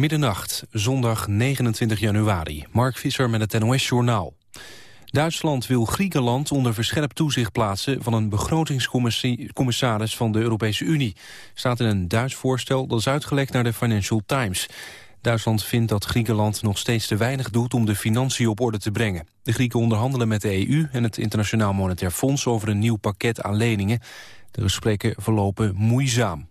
Middernacht, zondag 29 januari. Mark Visser met het NOS-journaal. Duitsland wil Griekenland onder verscherpt toezicht plaatsen... van een begrotingscommissaris van de Europese Unie. Staat in een Duits voorstel dat is uitgelekt naar de Financial Times. Duitsland vindt dat Griekenland nog steeds te weinig doet... om de financiën op orde te brengen. De Grieken onderhandelen met de EU en het Internationaal Monetair Fonds... over een nieuw pakket aan leningen. De gesprekken verlopen moeizaam.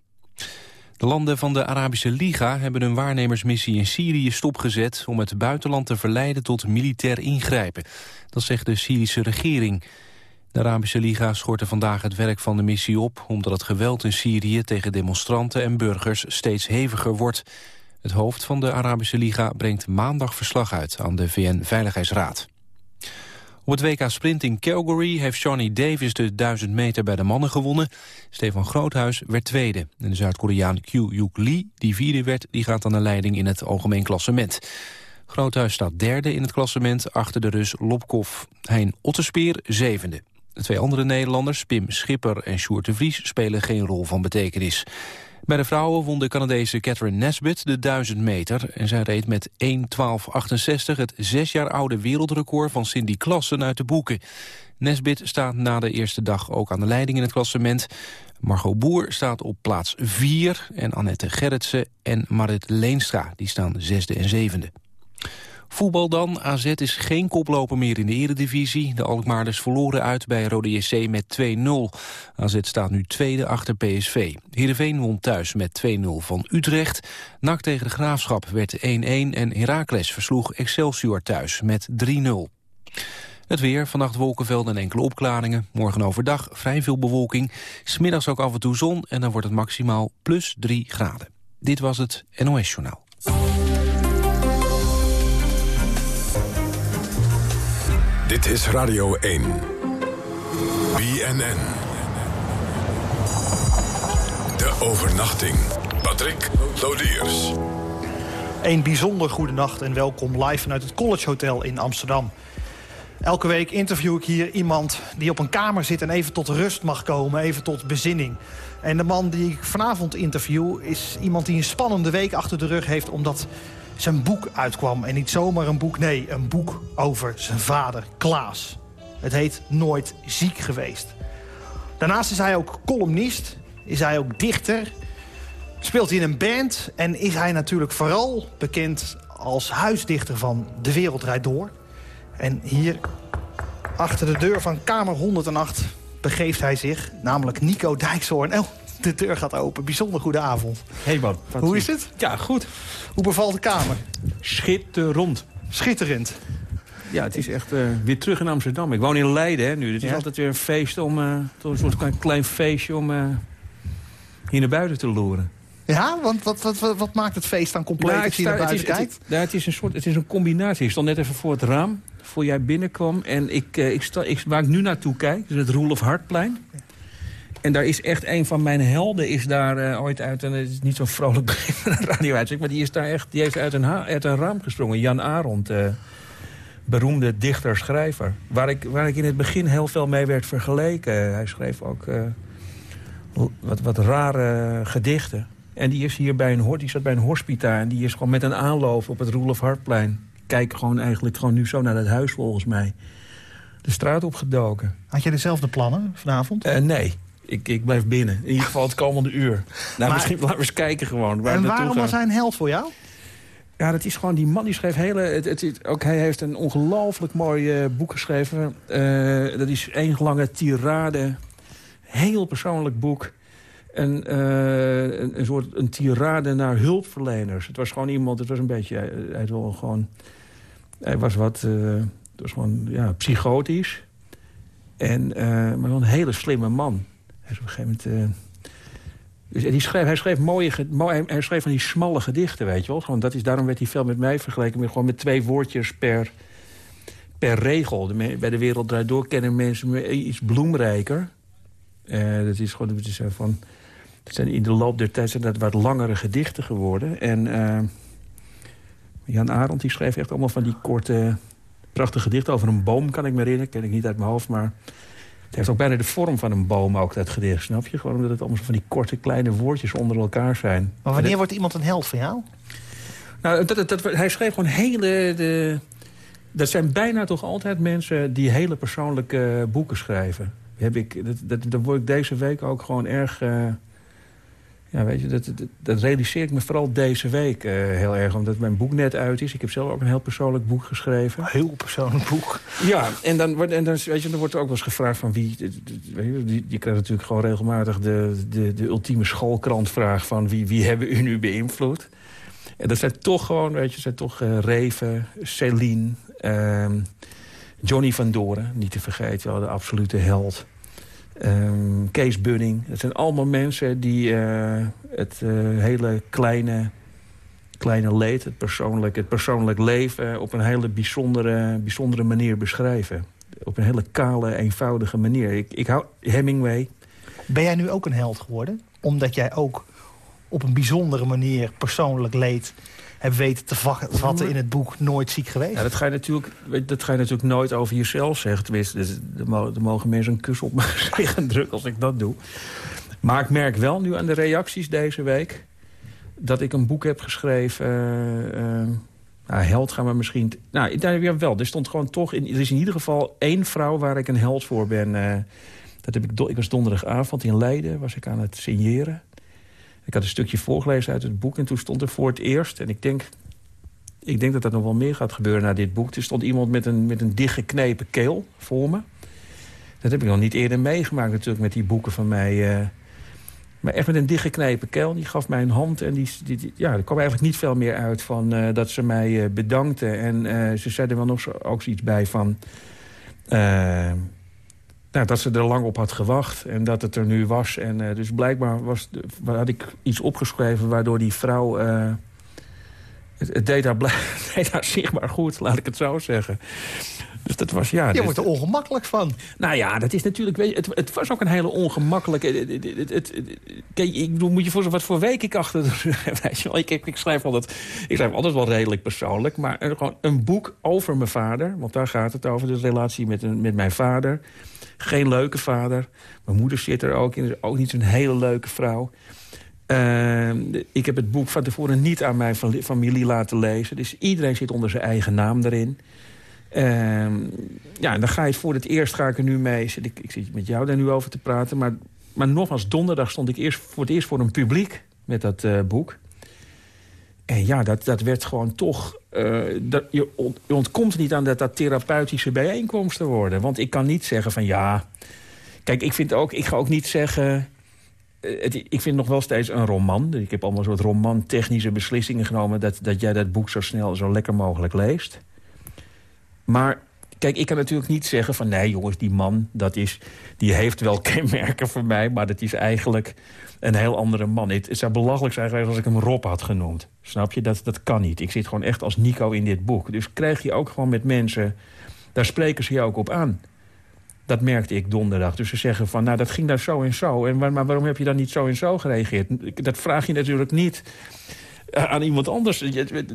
De landen van de Arabische Liga hebben een waarnemersmissie in Syrië stopgezet... om het buitenland te verleiden tot militair ingrijpen. Dat zegt de Syrische regering. De Arabische Liga schortte vandaag het werk van de missie op... omdat het geweld in Syrië tegen demonstranten en burgers steeds heviger wordt. Het hoofd van de Arabische Liga brengt maandag verslag uit aan de VN-veiligheidsraad. Op het WK Sprint in Calgary heeft Johnny Davis de 1000 meter bij de mannen gewonnen. Stefan Groothuis werd tweede. En de Zuid-Koreaan Kyu-Yuk Lee, die vierde werd, die gaat aan de leiding in het algemeen klassement. Groothuis staat derde in het klassement achter de Rus Lobkov. Hein Otterspeer zevende. De twee andere Nederlanders, Pim Schipper en Sjoerd de Vries, spelen geen rol van betekenis. Bij de vrouwen won de Canadese Catherine Nesbitt de 1000 meter... en zij reed met 1.12.68 het zes jaar oude wereldrecord van Cindy Klassen uit de boeken. Nesbitt staat na de eerste dag ook aan de leiding in het klassement. Margot Boer staat op plaats 4 en Annette Gerritsen en Marit Leenstra die staan zesde en zevende. Voetbal dan. AZ is geen koploper meer in de eredivisie. De Alkmaarders verloren uit bij Rode JC met 2-0. AZ staat nu tweede achter PSV. Heerenveen won thuis met 2-0 van Utrecht. NAC tegen de Graafschap werd 1-1 en Heracles versloeg Excelsior thuis met 3-0. Het weer, vannacht wolkenvelden en enkele opklaringen. Morgen overdag vrij veel bewolking. Smiddags ook af en toe zon en dan wordt het maximaal plus 3 graden. Dit was het NOS Journaal. Dit is Radio 1. BNN. De overnachting. Patrick Lodiers. Een bijzonder goede nacht en welkom live vanuit het College Hotel in Amsterdam. Elke week interview ik hier iemand die op een kamer zit... en even tot rust mag komen, even tot bezinning. En de man die ik vanavond interview is iemand die een spannende week achter de rug heeft... omdat zijn boek uitkwam. En niet zomaar een boek, nee, een boek over zijn vader, Klaas. Het heet Nooit ziek geweest. Daarnaast is hij ook columnist, is hij ook dichter... speelt hij in een band en is hij natuurlijk vooral bekend als huisdichter van De Wereld Rijd Door. En hier, achter de deur van kamer 108, begeeft hij zich, namelijk Nico Dijkshoorn. Oh, de deur gaat open. Bijzonder goede avond. Hey man. Hoe is het? Ja, goed. Hoe bevalt de kamer? Schitterend. Schitterend. Ja, het is echt uh, weer terug in Amsterdam. Ik woon in Leiden hè, nu. Het is altijd weer een feest om... Uh, een soort klein feestje om uh, hier naar buiten te loeren. Ja, want wat, wat, wat, wat maakt het feest dan compleet nou, als je naar buiten kijkt? Het, nou, het, is een soort, het is een combinatie. Ik stond net even voor het raam, voor jij binnenkwam. En ik, ik, sta, ik, waar ik nu naartoe kijk, is het Roelof Hartplein. En daar is echt een van mijn helden is daar uh, ooit uit... en het is niet zo'n vrolijk begin radio uitzicht... maar die, is daar echt, die heeft uit een, uit een raam gesprongen. Jan Arendt, uh, beroemde dichter-schrijver. Waar ik, waar ik in het begin heel veel mee werd vergeleken. Hij schreef ook uh, wat, wat rare gedichten. En die, is hier bij een, die zat bij een hospita... en die is gewoon met een aanloop op het Roelof Hartplein... kijk gewoon eigenlijk gewoon nu zo naar het huis volgens mij... de straat opgedoken. Had je dezelfde plannen vanavond? nee, ik, ik blijf binnen. In ieder geval het komende uur. Nou, misschien laten we eens kijken gewoon. Waar en waarom was hij een held voor jou? Ja, dat is gewoon die man die schreef hele... Het, het, ook hij heeft een ongelooflijk mooi uh, boek geschreven. Uh, dat is één lange tirade. Heel persoonlijk boek. En, uh, een, een, soort een tirade naar hulpverleners. Het was gewoon iemand... Het was een beetje... Hij, hij, gewoon, hij was wat... het was gewoon ja, psychotisch. En, maar wel een hele slimme man. Hij op een gegeven moment... Uh, die schreef, hij schreef mooie, mooi, hij schreef van die smalle gedichten, weet je wel. Gewoon, dat is, daarom werd hij veel met mij vergeleken. Met, gewoon met twee woordjes per, per regel. De, bij de Wereld Draait Door kennen mensen iets bloemrijker. Uh, dat is gewoon... Dat is, uh, van, dat zijn in de loop der tijd zijn dat wat langere gedichten geworden. En Jan Arendt die schreef echt allemaal van die korte... prachtige gedichten over een boom, kan ik me herinneren. Ken ik niet uit mijn hoofd, maar... Het heeft ook bijna de vorm van een boom, ook dat gedicht, snap je? Gewoon omdat het allemaal van die korte, kleine woordjes onder elkaar zijn. Maar wanneer wordt iemand een held van jou? Nou, dat, dat, hij schreef gewoon hele... De, dat zijn bijna toch altijd mensen die hele persoonlijke boeken schrijven. Heb ik, dat, dat, daar word ik deze week ook gewoon erg... Uh, ja, weet je, dat, dat, dat, realiseer ik me vooral deze week uh, heel erg. Omdat mijn boek net uit is. Ik heb zelf ook een heel persoonlijk boek geschreven. Een heel persoonlijk boek. Ja, en dan, wordt, en dan, weet je, dan wordt er ook wel eens gevraagd van wie... Weet je, je krijgt natuurlijk gewoon regelmatig de, de, de ultieme schoolkrantvraag van wie, wie hebben u nu beïnvloed. En dat zijn toch gewoon, weet je, zijn toch uh, Reven, Celine, um, Johnny van Doren, niet te vergeten, wel de absolute held. Um, Kees Bunning. Dat zijn allemaal mensen die uh, het uh, hele kleine, kleine leed, het persoonlijk, het persoonlijk leven... op een hele bijzondere, bijzondere manier beschrijven. Op een hele kale, eenvoudige manier. Ik, ik hou Hemingway. Ben jij nu ook een held geworden? Omdat jij ook op een bijzondere manier persoonlijk leed hebt weten te vatten in het boek Nooit ziek geweest. Ja, dat, ga je natuurlijk, dat ga je natuurlijk nooit over jezelf zeggen. Tenminste, dus, er mogen mensen een kus op me gezicht drukken als ik dat doe. Maar ik merk wel nu aan de reacties deze week... dat ik een boek heb geschreven... Uh, uh, nou, held gaan we misschien... Nou, ja, wel. Er stond gewoon toch... In, er is in ieder geval één vrouw waar ik een held voor ben. Uh, dat heb ik, ik was donderdagavond in Leiden. Was ik aan het signeren. Ik had een stukje voorgelezen uit het boek en toen stond er voor het eerst... en ik denk, ik denk dat dat nog wel meer gaat gebeuren na dit boek... er stond iemand met een, met een dichtgeknepen keel voor me. Dat heb ik nog niet eerder meegemaakt natuurlijk met die boeken van mij... Uh, maar echt met een dichtgeknepen keel. Die gaf mij een hand en die, ja, er kwam eigenlijk niet veel meer uit van uh, dat ze mij uh, bedankte. En ze zei er wel nog ook zoiets bij van nou, dat ze er lang op had gewacht en dat het er nu was. En uh, dus blijkbaar was de, had ik iets opgeschreven waardoor die vrouw... Uh, het, het, deed haar, het deed haar zichtbaar goed, laat ik het zo zeggen. Dus dat was, ja... Je dus, wordt er ongemakkelijk van. Nou ja, dat is natuurlijk... Weet je, het, het was ook een hele ongemakkelijke... Het, het, kijk, ik bedoel, moet je voor wat voor week ik achter weet je wel, ik, ik, schrijf altijd, ik schrijf altijd wel redelijk persoonlijk... maar gewoon een boek over mijn vader. Want daar gaat het over, de relatie met, met mijn vader... Geen leuke vader. Mijn moeder zit er ook in. Is ook niet zo'n hele leuke vrouw. Uh, ik heb het boek van tevoren niet aan mijn familie laten lezen. Dus iedereen zit onder zijn eigen naam erin. Uh, ja, en dan ga je voor het eerst ga ik er nu mee. Ik, ik zit met jou daar nu over te praten. Maar, maar nogmaals, donderdag stond ik eerst voor het eerst voor een publiek met dat uh, boek. En ja, dat, dat werd gewoon toch... Uh, dat, je, ontkomt niet aan dat dat therapeutische bijeenkomsten worden. Want ik kan niet zeggen van ja... Kijk, ik, vind ook, ik ga ook niet zeggen... Het, ik vind nog wel steeds een roman. Ik heb allemaal soort roman-technische beslissingen genomen... Dat, dat jij dat boek zo snel, zo lekker mogelijk leest. Maar kijk, ik kan natuurlijk niet zeggen van... nee jongens, die man, dat is, die heeft wel kenmerken voor mij... maar dat is eigenlijk een heel andere man. Het, zou belachelijk zijn geweest als ik hem Rob had genoemd. Snap je? Dat, dat kan niet. Ik zit gewoon echt als Nico in dit boek. Dus krijg je ook gewoon met mensen... daar spreken ze je ook op aan. Dat merkte ik donderdag. Dus ze zeggen van, nou, dat ging daar zo en zo. En maar waarom heb je dan niet zo en zo gereageerd? Dat vraag je natuurlijk niet aan iemand anders.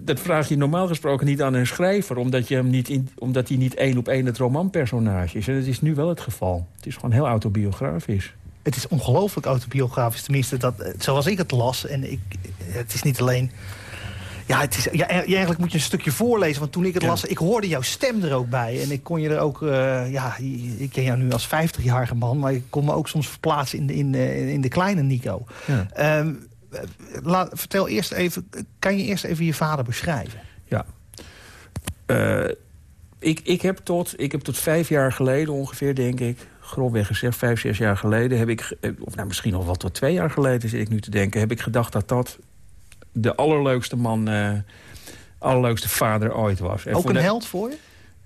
Dat vraag je normaal gesproken niet aan een schrijver... omdat, je hem niet omdat hij niet één op één het romanpersonage is. En dat is nu wel het geval. Het is gewoon heel autobiografisch het is ongelooflijk autobiografisch. Tenminste, dat, eh, zoals ik het las. En ik, het is niet alleen... Ja, het is, ja, eigenlijk moet je een stukje voorlezen. Want toen ik het las, ik hoorde jouw stem er ook bij. En ik kon je er ook... Uh, ja, ik ken jou nu als 50-jarige man. Maar ik kon me ook soms verplaatsen in de, in de, in de kleine Nico. Ja. Um, laat, vertel eerst even... Kan je eerst even je vader beschrijven? Ja. Uh, ik, ik, heb tot, ik heb tot vijf jaar geleden ongeveer, denk ik grofweg gezegd, vijf, zes jaar geleden... heb ik, eh, of nou, misschien nog wel tot twee jaar geleden zit ik nu te denken... heb ik gedacht dat dat de allerleukste man, uh, allerleukste vader ooit was. En Ook een held voor je?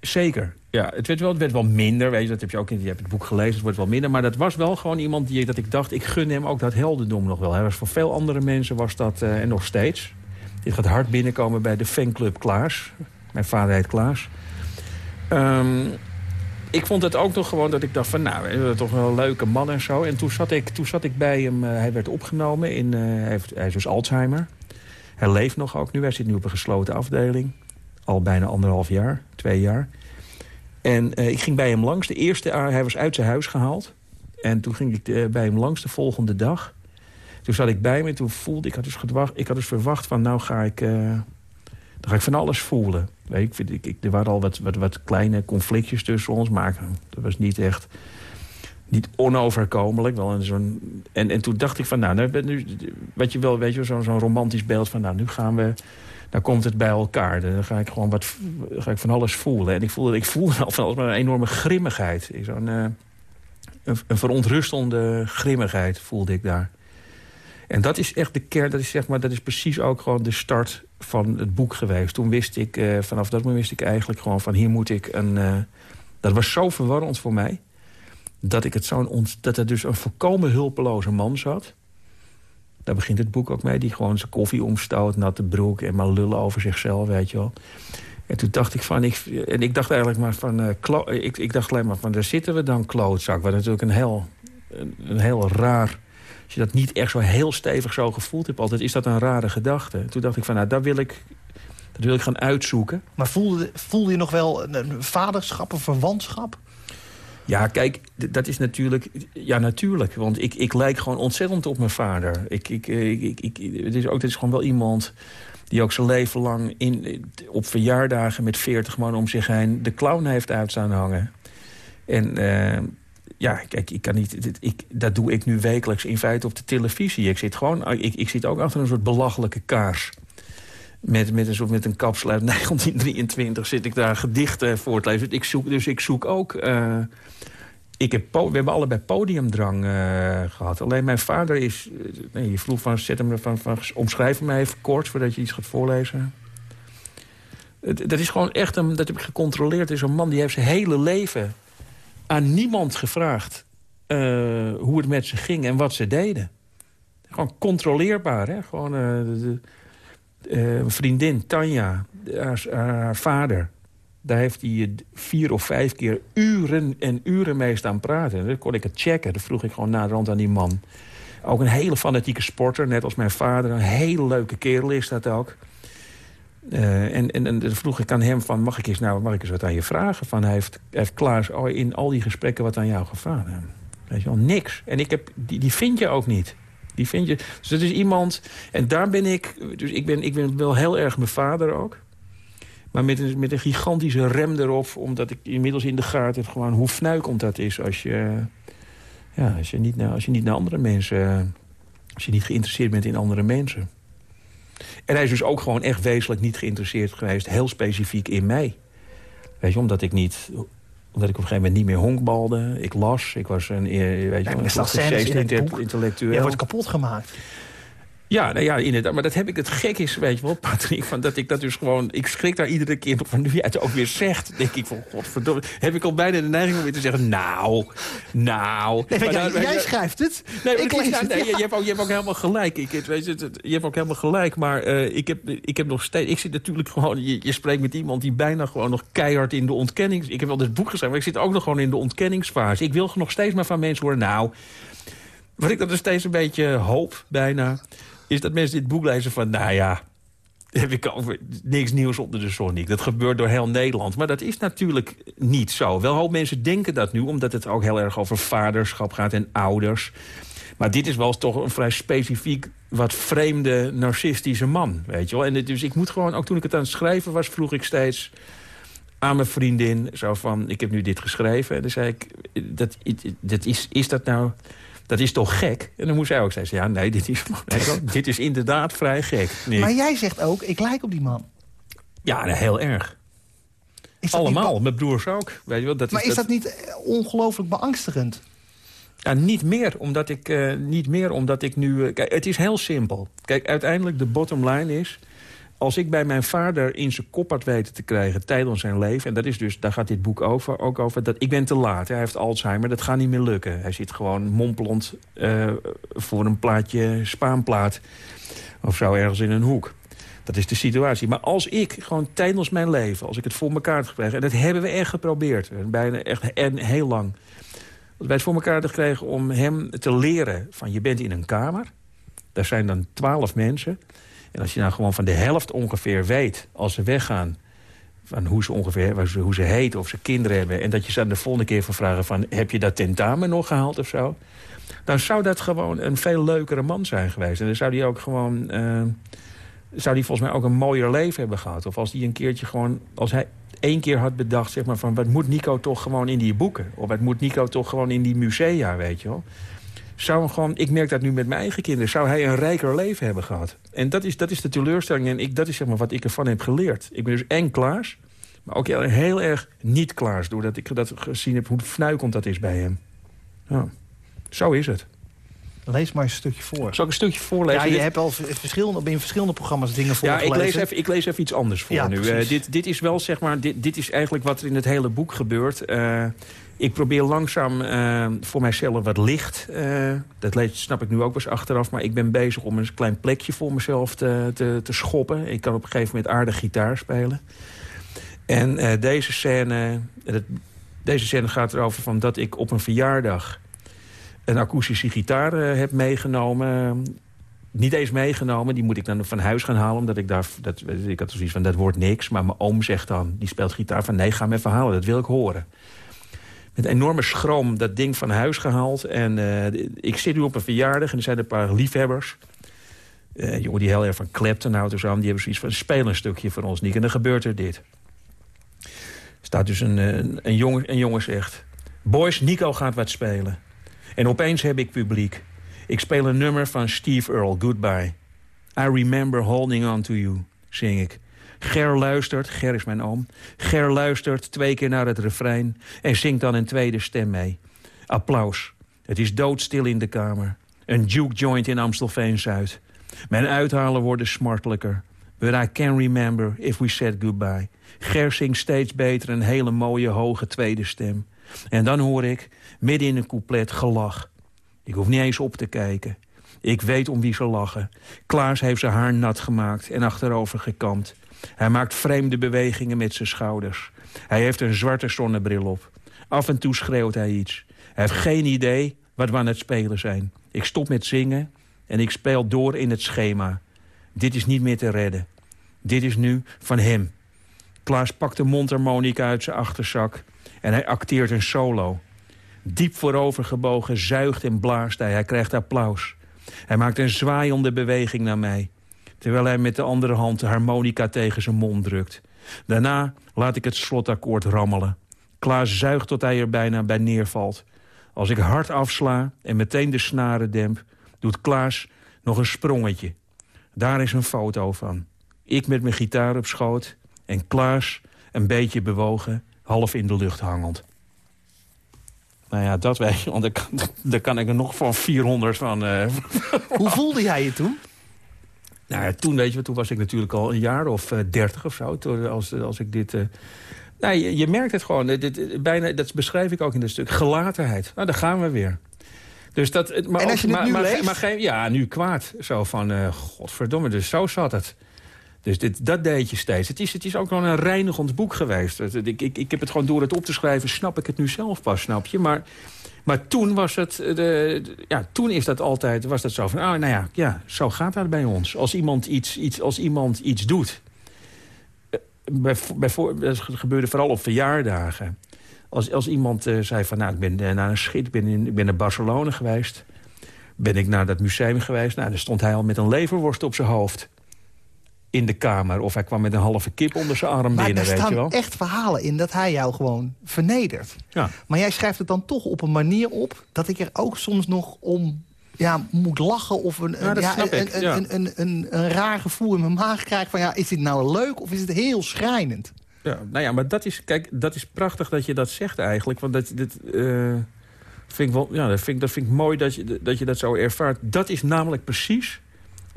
Zeker, ja. Het werd, wel, het werd wel minder, weet je, dat heb je ook in je hebt het boek gelezen, het wordt wel minder. Maar dat was wel gewoon iemand die dat ik dacht, ik gun hem ook dat heldendom nog wel. Hij was voor veel andere mensen was dat, uh, en nog steeds. Dit gaat hard binnenkomen bij de fanclub Klaas. Mijn vader heet Klaas. Um, ik vond het ook nog gewoon dat ik dacht van... nou, toch wel een leuke man en zo. En toen zat ik, toen zat ik bij hem, uh, hij werd opgenomen. In, uh, hij, heeft, hij dus Alzheimer. Hij leeft nog ook nu, hij zit nu op een gesloten afdeling. Al bijna anderhalf jaar, twee jaar. En uh, ik ging bij hem langs. De eerste, hij was uit zijn huis gehaald. En toen ging ik bij hem langs de volgende dag. Toen zat ik bij me en toen voelde ik... had dus, ik had dus verwacht van nou ga ik Dan ga ik van alles voelen. Ik, ik, ik, er waren al wat, wat, kleine conflictjes tussen ons, maar dat was niet echt niet onoverkomelijk. Wel en, zo'n en, en toen dacht ik van, nou, nu, nu, wat je wel, weet je, zo'n zo'n romantisch beeld van, nou, nu gaan we, dan komt het bij elkaar. Dan ga ik gewoon wat, ga ik van alles voelen. En ik voelde, ik voelde al van alles, maar een enorme grimmigheid. Zo'n, uh, een, een verontrustende grimmigheid voelde ik daar. En dat is echt de kern, dat is, zeg maar, dat is precies ook gewoon de start van het boek geweest. Toen wist ik, uh, vanaf dat moment wist ik eigenlijk gewoon van hier moet ik een... Uh, dat was zo verwarrend voor mij. Dat, ik het zo'n dat er dus een volkomen hulpeloze man zat. Daar begint het boek ook mee. Die gewoon zijn koffie omstoot, natte broek en maar lullen over zichzelf, weet je wel. En toen dacht ik van, ik, en ik dacht eigenlijk maar van, uh, ik, ik dacht alleen maar van, daar zitten we dan, klootzak. Wat natuurlijk een heel, een heel raar als je dat niet echt zo heel stevig zo gevoeld hebt altijd... is dat een rare gedachte. Toen dacht ik van, nou, daar wil ik, dat wil ik gaan uitzoeken. Maar voelde, voelde je nog wel een vaderschap, een verwantschap? Ja, kijk, dat is natuurlijk... Ja, natuurlijk. Want ik, ik lijk gewoon ontzettend op mijn vader. Ik, ik, ik, ik, het, is ook, het is gewoon wel iemand die ook zijn leven lang in, op verjaardagen met 40 man om zich heen... de clown heeft uitstaan hangen. En... Uh, ja, kijk, ik kan niet, ik, dat doe ik nu wekelijks in feite op de televisie. Ik zit gewoon, ik, ik zit ook achter een soort belachelijke kaars. Met, met, een, soort, met een kapsel uit 1923 zit ik daar gedichten voor te lezen. Ik zoek, dus ik zoek ook... Uh, ik heb we hebben allebei podiumdrang uh, gehad. Alleen mijn vader is... Uh, nee, je vroeg van, zet hem van, van, omschrijf me even kort... voordat je iets gaat voorlezen. Dat is gewoon echt een... Dat heb ik gecontroleerd. Is een man die heeft zijn hele leven aan niemand gevraagd uh, hoe het met ze ging en wat ze deden. Gewoon controleerbaar. Hè? Gewoon de, uh, vriendin, Tanja, haar, vader. Daar heeft hij vier of vijf keer uren en uren mee staan praten. Dan kon ik het checken. Dat vroeg ik gewoon na de rand aan die man. Ook een hele fanatieke sporter, net als mijn vader. Een hele leuke kerel is dat ook. Uh, en, en, en dan vroeg ik aan hem van, mag ik eens, nou, mag ik eens wat aan je vragen? Van, hij heeft, hij Klaas in al die gesprekken wat aan jou gevraagd. Weet je wel, niks. En ik heb, die, die vind je ook niet. Die vind je. Dus dat is iemand. En daar ben ik. Dus ik ben, ik ben wel heel erg mijn vader ook. Maar met een, met een gigantische rem erop. Omdat ik inmiddels in de gaten heb gewoon hoe fnuikend dat is. Als je, ja, als je, niet, naar, als je niet naar andere mensen. Als je niet geïnteresseerd bent in andere mensen. En hij is dus ook gewoon echt wezenlijk niet geïnteresseerd geweest... heel specifiek in mij. Weet je, omdat ik niet omdat ik op een gegeven moment niet meer honkbalde. Ik las, ik was een, eh, weet je, een, een intellectueel. Je wordt kapot gemaakt. Ja, nou ja, inderdaad. Maar dat heb ik het gek is, weet je wel, Patrick. Van dat ik dat dus gewoon... Ik schrik daar iedere keer van nu jij het ook weer zegt. denk ik van, godverdomme. Heb ik al bijna de neiging om weer te zeggen... Nou, nou... Nee, maar jij, jij schrijft het. Nee, ik lees het, nee, je, hebt ook, je hebt ook helemaal gelijk. Ik, weet je, je hebt ook helemaal gelijk. Maar uh, ik, heb, ik heb nog steeds... Ik zit natuurlijk gewoon... Je, je spreekt met iemand die bijna gewoon nog keihard in de ontkenning... Ik heb wel dit boek geschreven, maar ik zit ook nog gewoon in de ontkenningsfase. Ik wil nog steeds maar van mensen horen... Nou, wat ik dan dus steeds een beetje hoop, bijna is dat mensen dit boek lezen van... nou ja, heb ik over niks nieuws onder de zon. Dat gebeurt door heel Nederland. Maar dat is natuurlijk niet zo. Wel hoop mensen denken dat nu, omdat het ook heel erg over vaderschap gaat en ouders. Maar dit is wel toch een vrij specifiek, wat vreemde, narcistische man. Weet je wel? En dus ik moet gewoon, ook toen ik het aan het schrijven was, vroeg ik steeds aan mijn vriendin... zo van, ik heb nu dit geschreven. En dan zei ik, dat, dat is, is dat nou dat is toch gek? En dan moest zij ook zeggen, ja, nee, dit is, dit is inderdaad vrij gek. Maar jij zegt ook, ik lijk op die man. Ja, heel erg. Allemaal, mijn broers ook. Weet je wel, dat maar is, dat... niet eh, ongelooflijk beangstigend? Ja, niet meer, omdat ik, uh, niet meer omdat ik nu... Uh, kijk, het is heel simpel. Kijk, uiteindelijk de bottom line is als ik bij mijn vader in zijn kop had weten te krijgen tijdens zijn leven... en dat is dus, daar gaat dit boek over, ook over, dat ik ben te laat. Hij heeft Alzheimer, dat gaat niet meer lukken. Hij zit gewoon mompelend uh, voor een plaatje spaanplaat of zo ergens in een hoek. Dat is de situatie. Maar als ik gewoon tijdens mijn leven, als ik het voor elkaar had gekregen... en dat hebben we echt geprobeerd, bijna echt en heel lang... als wij het voor elkaar hadden gekregen om hem te leren van... je bent in een kamer, daar zijn dan twaalf mensen... En als je nou gewoon van de helft ongeveer weet, als ze weggaan... van hoe ze ongeveer hoe ze heet, of ze kinderen hebben... en dat je ze dan de volgende keer van vragen van... heb je dat tentamen nog gehaald of zo? Dan zou dat gewoon een veel leukere man zijn geweest. En dan zou hij ook gewoon... Uh, zou hij volgens mij ook een mooier leven hebben gehad. Of als hij een keertje gewoon... Als hij één keer had bedacht, zeg maar, van... wat moet Nico toch gewoon in die boeken? Of wat moet Nico toch gewoon in die musea, weet je wel? Zou gewoon, ik merk dat nu met mijn eigen kinderen... zou hij een rijker leven hebben gehad. En dat is, dat is de teleurstelling. En ik, dat is zeg maar wat ik ervan heb geleerd. Ik ben dus en klaars, maar ook heel, heel erg niet klaars... doordat ik dat gezien heb hoe fnuikend dat is bij hem. Ja, zo is het. Lees maar een stukje voor. Zal ik een stukje voorlezen? Ja, je hebt al verschillende, in verschillende programma's dingen voorgelezen. Ja, ik lees even, ik lees even iets anders voor Ja, nu. Eh, dit, dit is wel, zeg maar, dit, dit is eigenlijk wat er in het hele boek gebeurt. Eh, ik probeer langzaam eh, voor mijzelf wat licht. eh, dat snap ik nu ook eens achteraf. Maar ik ben bezig om een klein plekje voor mezelf te, te, schoppen. Ik kan op een gegeven moment aardig gitaar spelen. En eh, deze scène... deze scène gaat erover van dat ik op een verjaardag... een akoestische gitaar eh, heb meegenomen niet eens meegenomen. Die moet ik dan van huis gaan halen. Omdat ik daar... Dat, ik had zoiets van, dat wordt niks. Maar mijn oom zegt dan, die speelt gitaar van... nee, ga hem even halen, dat wil ik horen. Met enorme schroom dat ding van huis gehaald. En eh, ik zit nu op een verjaardag en er zijn een paar liefhebbers. Eh jongen die heel erg van Clapton houdt of zo. Die hebben zoiets van, speel een stukje voor ons, Nick. En dan gebeurt er dit. Er staat dus een, eh, een, een, jongen, een jongen zegt... Boys, Nico gaat wat spelen. En opeens heb ik publiek. Ik speel een nummer van Steve Earle, Goodbye. I remember holding on to you, zing ik. Ger luistert, Ger is mijn oom. Ger luistert twee keer naar het refrein en zingt dan een tweede stem mee. Applaus. Het is doodstil in de kamer. Een juke joint in Amstelveen-Zuid. Mijn uithalen worden smartelijker. But I can remember if we said goodbye. Ger zingt steeds beter een hele mooie hoge tweede stem. En dan hoor ik, midden in een couplet, gelach. Ik hoef niet eens op te kijken. Ik weet om wie ze lachen. Klaas heeft zijn haar nat gemaakt en achterover gekamd. Hij maakt vreemde bewegingen met zijn schouders. Hij heeft een zwarte zonnebril op. Af en toe schreeuwt hij iets. Hij heeft geen idee wat we aan het spelen zijn. Ik stop met zingen en ik speel door in het schema. Dit is niet meer te redden. Dit is nu van hem. Klaas pakt de mondharmonica uit zijn achterzak... en hij acteert een solo. Diep voorovergebogen zuigt en blaast hij. Hij krijgt applaus. Hij maakt een zwaaiende beweging naar mij. Terwijl hij met de andere hand de harmonica tegen zijn mond drukt. Daarna laat ik het slotakkoord rammelen. Klaas zuigt tot hij er bijna bij neervalt. Als ik hard afsla en meteen de snaren demp... doet Klaas nog een sprongetje. Daar is een foto van. Ik met mijn gitaar op schoot en Klaas een beetje bewogen... half in de lucht hangend. Nou ja, dat weet je, want daar kan, ik er nog van 400 van... eh, Hoe voelde jij je toen? Nou ja, toen, weet je, toen was ik natuurlijk al een jaar of eh, dertig of zo. Toen, als, als ik dit... eh, nou, je, je merkt het gewoon. eh, Dit, eh, bijna, dat beschrijf ik ook in het stuk. Gelatenheid. Nou, daar gaan we weer. Dus dat, maar En als ook- je het maar, nu maar, leest? maar ja, nu kwaad. Zo van, eh, godverdomme, dus zo zat het. Dus dit, dat deed je steeds. Het is, het is ook wel een reinigend boek geweest. Ik, ik, ik heb het gewoon door het op te schrijven, snap ik het nu zelf pas, snap je? Maar, maar toen was het, eh, de, ja, toen is dat altijd, was dat zo van, oh, nou ja, ja, zo gaat dat bij ons. Als iemand iets, iets, als iemand iets doet. Eh, Bij, dat gebeurde vooral op verjaardagen. Als, als iemand eh, zei van, nou, ik ben naar een schip, ik ben, in, ik ben naar Barcelona geweest. Ben ik naar dat museum geweest. Nou, daar stond hij al met een leverworst op zijn hoofd. In de kamer. Of hij kwam met een halve kip onder zijn arm Maar binnen, er weet je wel. staan echt verhalen in dat hij jou gewoon vernedert. Ja. Maar jij schrijft het dan toch op een manier op... dat ik er ook soms nog om ja, moet lachen... of een, Ja, ja, een, een, ja. een, een, een, een raar gevoel in mijn maag krijg... van ja, is dit nou leuk of is het heel schrijnend? Ja, nou ja, maar dat is, kijk, dat is prachtig dat je dat zegt eigenlijk. Want dat, dit, eh, vind ik wel, ja, dat, vind, dat vind ik mooi dat je, dat je dat zo ervaart. Dat is namelijk precies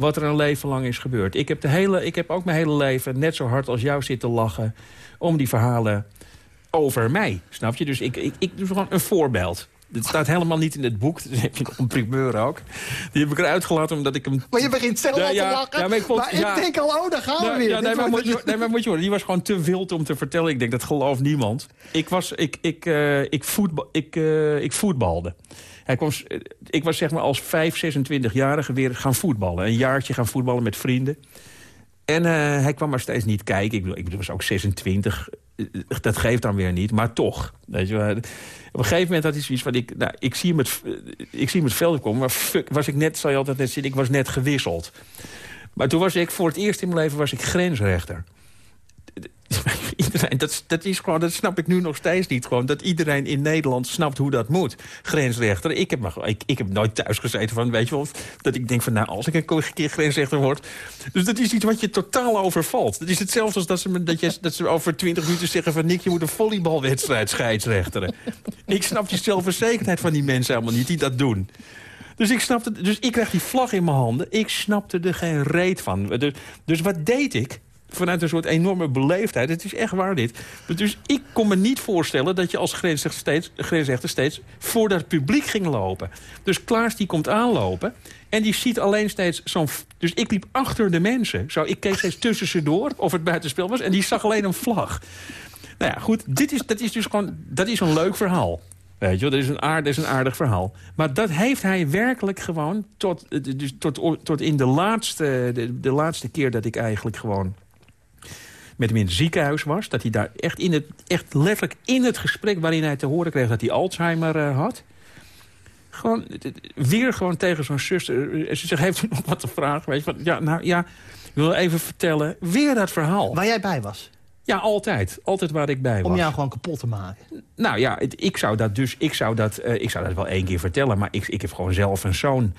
wat er een leven lang is gebeurd. Ik heb, de hele, ik heb ook mijn hele leven net zo hard als jou zitten lachen... om die verhalen over mij, snap je? Dus ik, ik, ik doe gewoon een voorbeeld. Het staat helemaal niet in het boek. Dus heb je nog een primeur ook. Die heb ik eruit gelaten omdat ik hem... Maar je begint zelf Ja, al te lachen. ja, maar ik vond- ja. denk al, oh, daar gaan we weer. ja, Dit nee, maar moet je, nee, maar moet je horen, die was gewoon te wild om te vertellen. Ik denk, dat gelooft niemand. Ik, was, ik, ik, eh, ik, voetbal, ik, eh, ik voetbalde. Hij kwam, ik was zeg maar als 5, 26-jarige weer gaan voetballen. Een jaartje gaan voetballen met vrienden. En eh, hij kwam maar steeds niet kijken. Ik bedoel, ik was ook 26. Eh, Dat geeft dan weer niet, maar toch. Weet je, wel. op een gegeven moment had hij zoiets van... Ik, nou, ik zie hem het, ik zie hem veld komen, maar fuck, was ik net, zou je altijd net zien, ik was net gewisseld. Maar toen was ik, voor het eerst in mijn leven, was ik grensrechter. Dat, dat, is gewoon, dat snap ik nu nog steeds niet. Gewoon, dat iedereen in Nederland snapt hoe dat moet. Grensrechter. Ik heb, maar, ik, ik heb nooit thuis gezeten van, weet je wel... dat ik denk van, nou, als ik een keer grensrechter word... Dus dat is iets wat je totaal overvalt. Dat is hetzelfde als dat ze, dat je, dat ze over twintig minuten zeggen van... Nick, je moet een volleybalwedstrijd scheidsrechteren. ik snap die zelfverzekerdheid van die mensen helemaal niet die dat doen. Dus ik, snapte, dus ik kreeg die vlag in mijn handen. Ik snapte er geen reet van. Dus, dus wat deed ik? Vanuit een soort enorme beleefdheid. Het is echt waar dit. Dus ik kon me niet voorstellen dat je als grensrechter steeds, grensrechter steeds voor dat publiek ging lopen. Dus Klaas die komt aanlopen en die ziet alleen steeds zo'n... Dus ik liep achter de mensen. Zo, ik keek steeds tussen ze door of het buitenspel was en die zag alleen een vlag. Nou ja, goed, dit is, dat is dus gewoon dat is een leuk verhaal. Weet je, dat is, een dat is een aardig verhaal. Maar dat heeft hij werkelijk gewoon tot, dus tot, tot in de laatste, de laatste keer dat ik eigenlijk gewoon met hem in het ziekenhuis was. Dat hij daar echt, in het, echt letterlijk in het gesprek waarin hij te horen kreeg dat hij Alzheimer uh, had. Gewoon, weer gewoon tegen zo'n zuster. Eh, ze zegt, heeft u nog wat te vragen? Weet je, van, ja, nou ja, ik wil even vertellen. Weer dat verhaal. Waar jij bij was? Ja, altijd. Altijd waar ik bij was. Om jou gewoon kapot te maken? Nou ja, ik zou dat dus... Ik zou dat, uh, ik zou dat wel één keer vertellen. Maar ik, ik heb gewoon zelf een zoon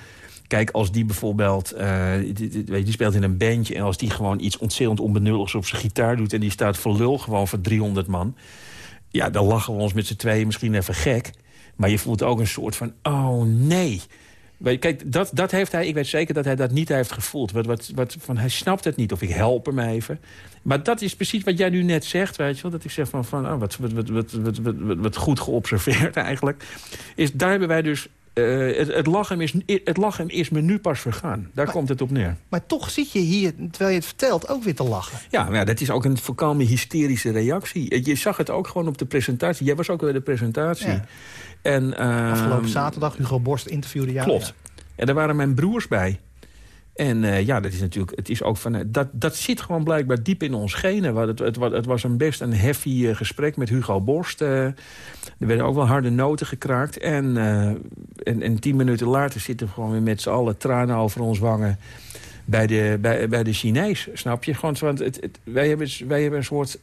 Kijk, als die bijvoorbeeld, uh, die, die, speelt in een bandje... en als die gewoon iets ontzettend onbenulligs op zijn gitaar doet... en die staat voor lul gewoon voor 300 man... ja, dan lachen we ons met z'n tweeën misschien even gek. Maar je voelt ook een soort van, oh nee... Kijk, dat, dat heeft hij, ik weet zeker dat hij dat niet heeft gevoeld. Wat, wat, wat, van, hij snapt het niet, of ik help hem even. Maar dat is precies wat jij nu net zegt, weet je wel. Dat ik zeg van, van oh, wat, wat, wat, wat, wat, wat, wat goed geobserveerd eigenlijk. Is, daar hebben wij dus uh, het, het, lachen is, het lachen is me nu pas vergaan. Daar komt het op neer. Maar toch zit je hier, terwijl je het vertelt, ook weer te lachen. Ja, maar ja, dat is ook een volkomen hysterische reactie. Je zag het ook gewoon op de presentatie. Jij was ook bij de presentatie. Ja. En, uh, Afgelopen zaterdag, Hugo Borst interviewde jou. Klopt. En daar waren mijn broers bij. En uh, ja, dat is natuurlijk, het is ook van, uh, dat, dat zit gewoon blijkbaar diep in ons genen. Het, het, het was een best een heavy uh, gesprek met Hugo Borst. er werden ook wel harde noten gekraakt. En, en, en, tien minuten later zitten we gewoon weer met z'n allen tranen over ons wangen... bij de, bij, de Chinees, snap je? Gewoon, want het, wij, hebben, wij hebben een soort...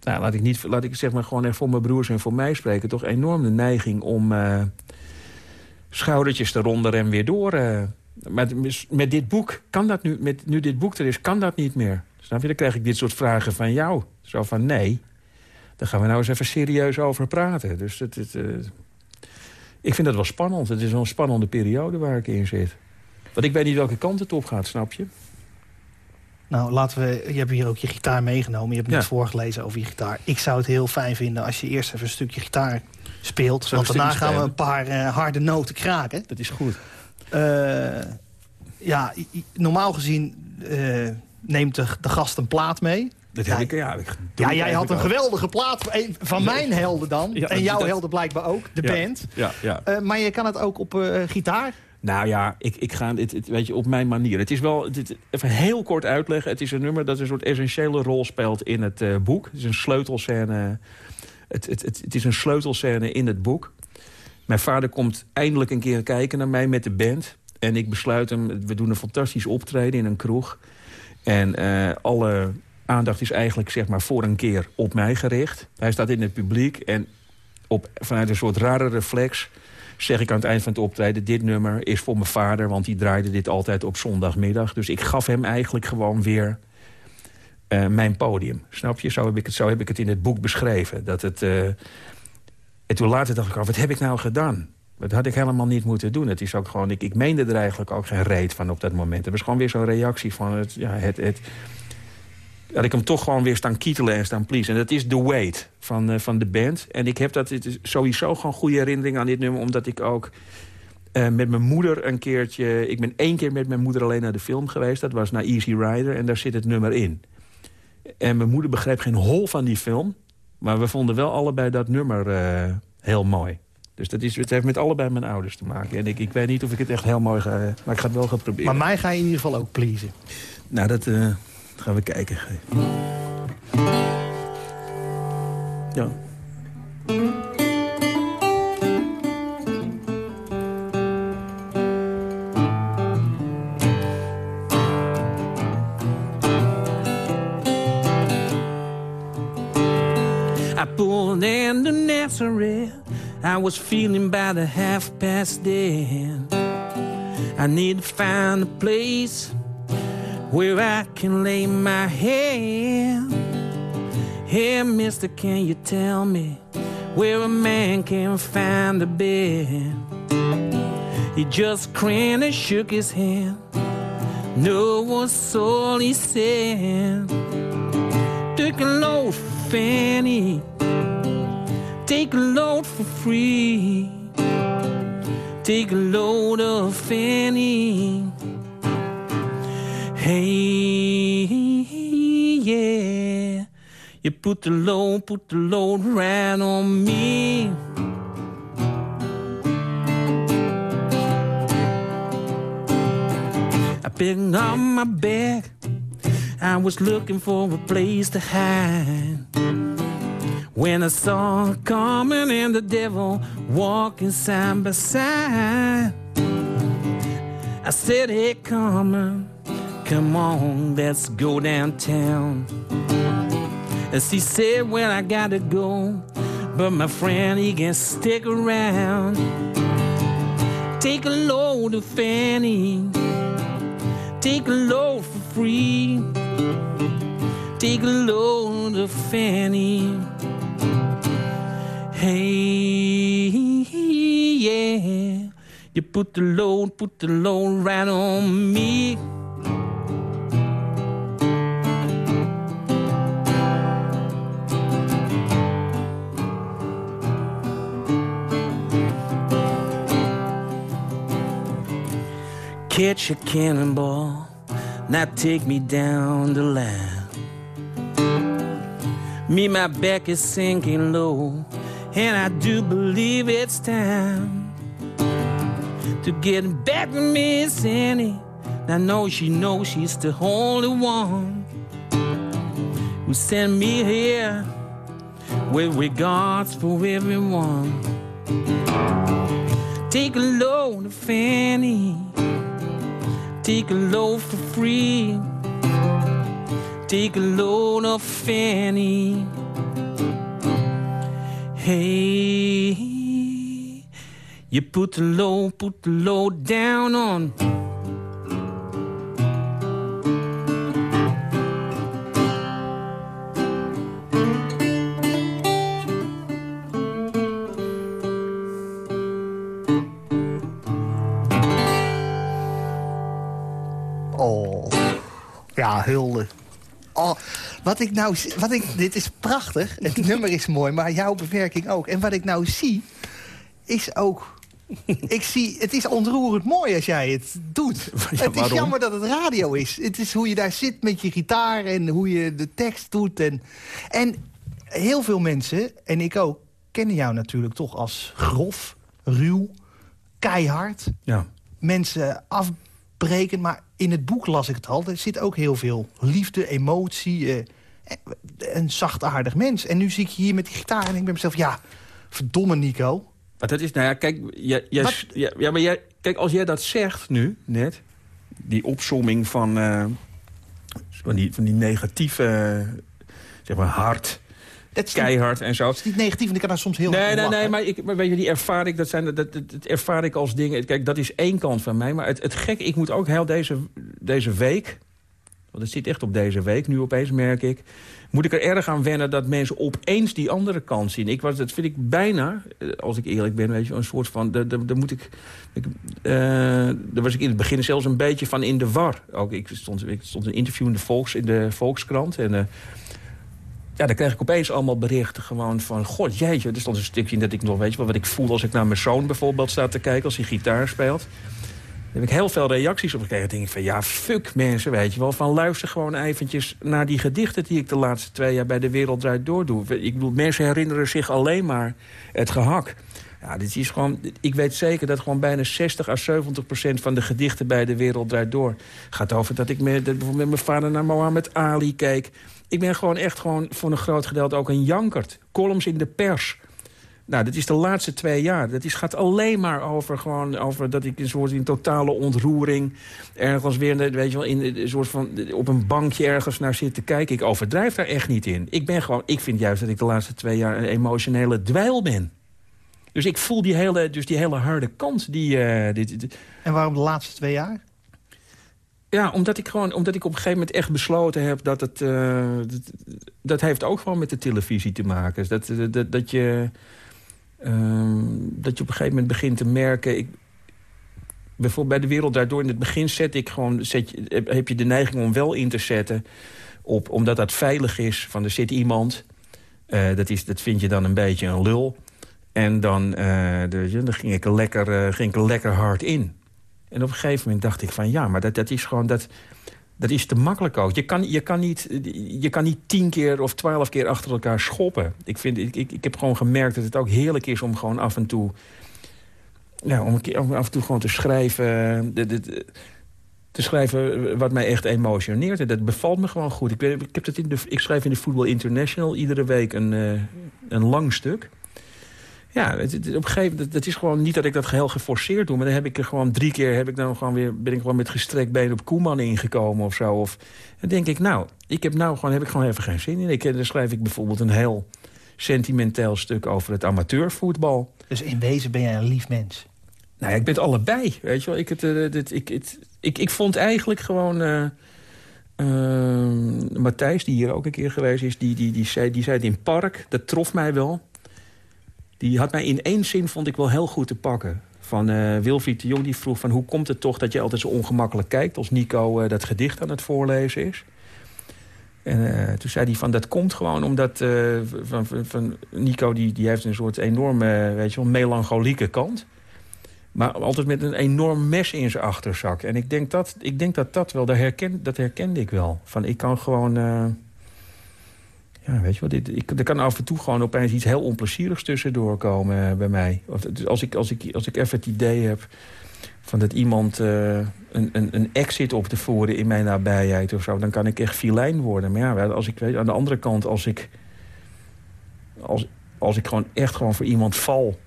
Nou, laat ik, niet, laat ik zeg maar gewoon even voor mijn broers en voor mij spreken... toch enorm de neiging om schoudertjes eronder en weer door met, met dit boek kan dat nu, met, nu dit boek er is, kan dat niet meer. Snap je? Dan krijg ik dit soort vragen van jou. Zo van, nee, daar gaan we nou eens even serieus over praten. Dus het, het, uh, ik vind dat wel spannend. Het is wel een spannende periode waar ik in zit. Want ik weet niet welke kant het op gaat, snap je? Nou, laten we. Je hebt hier ook je gitaar meegenomen. Je hebt net voorgelezen over je gitaar. Ik zou het heel fijn vinden als je eerst even een stukje gitaar speelt. want daarna gaan we een paar uh, harde noten kraken. Dat is goed. Uh, ja, normaal gezien uh, neemt de, de, gast een plaat mee. Dat heb ik, ja. Ik ja, jij had een geweldige plaat van mijn helden dan. en jouw helden blijkbaar ook, de band. Ja, ja. Uh, maar je kan het ook op uh, gitaar. Nou ja, ik, ik ga het, het, weet je, op mijn manier. Het is wel, dit, even heel kort uitleggen. Het is een nummer dat een soort essentiële rol speelt in het uh, boek. Het is een sleutelscène. Het, het, het, het is een sleutelscène in het boek. Mijn vader komt eindelijk een keer kijken naar mij met de band. En ik besluit hem, we doen een fantastisch optreden in een kroeg. En uh, alle aandacht is eigenlijk zeg maar voor een keer op mij gericht. Hij staat in het publiek en op, vanuit een soort rare reflex zeg ik aan het eind van het optreden... dit nummer is voor mijn vader, want die draaide dit altijd op zondagmiddag. Dus ik gaf hem eigenlijk gewoon weer uh, mijn podium. Snap je? Zo heb, ik het, zo heb ik het in het boek beschreven. Dat het, uh, en toen later dacht ik af, wat heb ik nou gedaan? Dat had ik helemaal niet moeten doen. Het is ook gewoon, ik, ik meende er eigenlijk ook geen reet van op dat moment. Het was gewoon weer zo'n reactie van het, ja, het, het, dat ik hem toch gewoon weer staan kietelen en staan please. En dat is The Weight van, uh, van de band. En ik heb dat, het is sowieso gewoon goede herinnering aan dit nummer... omdat ik ook uh, met mijn moeder een keertje... Ik ben één keer met mijn moeder alleen naar de film geweest. Dat was naar Easy Rider en daar zit het nummer in. En mijn moeder begreep geen hol van die film... maar we vonden wel allebei dat nummer uh, heel mooi. Dus dat is, het heeft met allebei mijn ouders te maken. En ik, ik weet niet of ik het echt heel mooi ga... Maar ik ga het wel gaan proberen. Maar mij ga je in ieder geval ook pleasen. Nou, dat uh, gaan we kijken. Ja. Pulled into Nazareth. I was feeling by the half past dead. I need to find a place where I can lay my head. Hey, mister, can you tell me where a man can find a bed? He just grinned and shook his hand. No was all he said. Take a load Fanny. Take a load for free. Take a load of Fanny. Hey, yeah. You put the load, put the load right on me. I picked up my bag. I was looking for a place to hide. When I saw coming and the devil walking side by side, I said, Hey, come on, come on, let's go downtown. And she said, Well, I gotta go, but my friend, he can stick around. Take a load of Fanny, take a load for free, take a load of Fanny. Hey, yeah, you put the load, put the load right on me. Catch a cannonball, now take me down the line. Me, my back is sinking low, and I do believe it's time to get back to Miss Annie. I know she knows she's the only one who sent me here with regards for everyone. Take a load of Fanny, take a load for free. Take a load of Fanny. Hey, you put the load, put the load down on. Wat ik nou wat ik, dit is prachtig. Het nummer is mooi, maar jouw bewerking ook. En wat ik nou zie, is ook... Ik zie, het is ontroerend mooi als jij het doet. het is jammer dat het radio is. Het is hoe je daar zit met je gitaar en hoe je de tekst doet. En, en heel veel mensen, en ik ook, kennen jou natuurlijk toch als grof, ruw, keihard Ja. mensen afbreken. Maar in het boek las ik het al. Er zit ook heel veel liefde, emotie. eh, een zachtaardig mens. En nu zie ik je hier met die gitaar en ik ben bij mezelf... ja, verdomme Nico. Maar dat is, nou ja, kijk, jij, jij, ja, ja, maar jij, kijk, als jij dat zegt nu, net... die opsomming van, eh, van, die, van die negatieve, zeg maar, hard, Het is, niet, keihard en zo... het is niet negatief, want ik kan daar soms heel Nee, nee, nee, maar, ik, maar weet je, die ervaar ik, dat, zijn, dat, dat, dat ervaar ik als dingen... Kijk, dat is één kant van mij, maar het, het gek, ik moet ook heel deze, deze week... want het zit echt op deze week, nu opeens merk ik... moet ik er erg aan wennen dat mensen opeens die andere kant zien. Ik was, dat vind ik bijna, eh, als ik eerlijk ben, weet je, een soort van... Daar moet ik, eh, daar was ik in het begin zelfs een beetje van in de war. Ook, ik, stond, ik stond een interview in de, Volks, in de Volkskrant en... eh, ja, dan kreeg ik opeens allemaal berichten gewoon van... God, jeetje, er stond een stukje in dat ik nog... weet wat ik voel als ik naar mijn zoon bijvoorbeeld sta te kijken... als hij gitaar speelt. Heb ik heel veel reacties op gekregen. Denk ik van, ja, fuck mensen, weet je wel. Van luister gewoon eventjes naar die gedichten... die ik de laatste twee jaar bij De Wereld Draait Door doe. Ik bedoel, mensen herinneren zich alleen maar het gehak. Ja, dit is gewoon, ik weet zeker dat gewoon bijna 60 à 70 procent van de gedichten bij De Wereld Draait Door... gaat over dat ik met, bijvoorbeeld met mijn vader naar Mohammed Ali keek. Ik ben gewoon echt gewoon voor een groot gedeelte ook een jankert. Columns in de pers. Nou, dat is de laatste twee jaar. Dat is, gaat alleen maar over, gewoon, over dat ik een soort in totale ontroering... ergens weer weet je wel, in, een soort van, op een bankje ergens naar zit te kijken. Ik overdrijf daar echt niet in. Ik, ben gewoon, ik vind juist dat ik de laatste twee jaar een emotionele dweil ben. Dus ik voel die hele, dus die hele harde kant. Die, uh, dit, en waarom de laatste twee jaar? Ja, omdat ik, gewoon, omdat ik op een gegeven moment echt besloten heb... dat het... Uh, dat, dat, heeft ook gewoon met de televisie te maken. Dat, dat, dat, je, uh, dat je op een gegeven moment begint te merken... Ik, bijvoorbeeld bij De Wereld Daardoor in het begin zet ik gewoon... Zet heb je de neiging om wel in te zetten... Op, omdat dat veilig is. Van er zit iemand... Uh, dat, is, dat vind je dan een beetje een lul. En dan, uh, de, dan ging, ik er lekker, uh, ging ik er lekker hard in. En op een gegeven moment dacht ik van ja, maar dat, dat is gewoon... Dat, dat is te makkelijk ook. Je kan, je, kan niet, je kan niet tien keer of twaalf keer achter elkaar schoppen. Ik, vind, ik, ik, ik heb gewoon gemerkt dat het ook heerlijk is om gewoon af en toe... Ja, om, om af en toe gewoon te schrijven... Te schrijven wat mij echt emotioneert. En dat bevalt me gewoon goed. Ik, ik, heb dat in de, ik schrijf in de Football International iedere week een, uh, een lang stuk. Ja, het, het, op een gegeven moment, dat is gewoon niet dat ik dat geheel geforceerd doe... maar dan heb ik er gewoon drie keer, heb ik dan gewoon weer, ben ik gewoon met gestrekt been op Koeman ingekomen of zo. Of, dan denk ik, nou, ik heb nou gewoon, heb ik gewoon even geen zin in. Ik, dan schrijf ik bijvoorbeeld een heel sentimenteel stuk over het amateurvoetbal. Dus in wezen ben jij een lief mens? Nou ja, ik ben het allebei, weet je wel. Ik, het, het, ik, het, ik, ik vond eigenlijk gewoon... Uh, uh, Matthijs, die hier ook een keer geweest is, die, die, die, zei, die zei het in Park. Dat trof mij wel. Die had mij in één zin, vond ik wel heel goed te pakken. Van uh, Wilfried de Jong, die vroeg van hoe komt het toch dat je altijd zo ongemakkelijk kijkt... als Nico uh, dat gedicht aan het voorlezen is. En uh, toen zei hij van dat komt gewoon omdat van, van, van, Nico die, die heeft een soort enorme weet je wel, melancholieke kant. Maar altijd met een enorm mes in zijn achterzak. En ik denk dat ik denk dat, dat wel, dat, herken, dat herkende ik wel. Van ik kan gewoon ja, weet je wat, dit, ik, er kan af en toe gewoon opeens iets heel onplezierigs tussendoor komen eh, bij mij. Dus als ik, als, ik, als ik even het idee heb van dat iemand uh, een, een, een exit op te voeren in mijn nabijheid of zo, dan kan ik echt filijn worden. Maar ja, als ik weet, aan de andere kant, als ik, als, als ik gewoon echt gewoon voor iemand val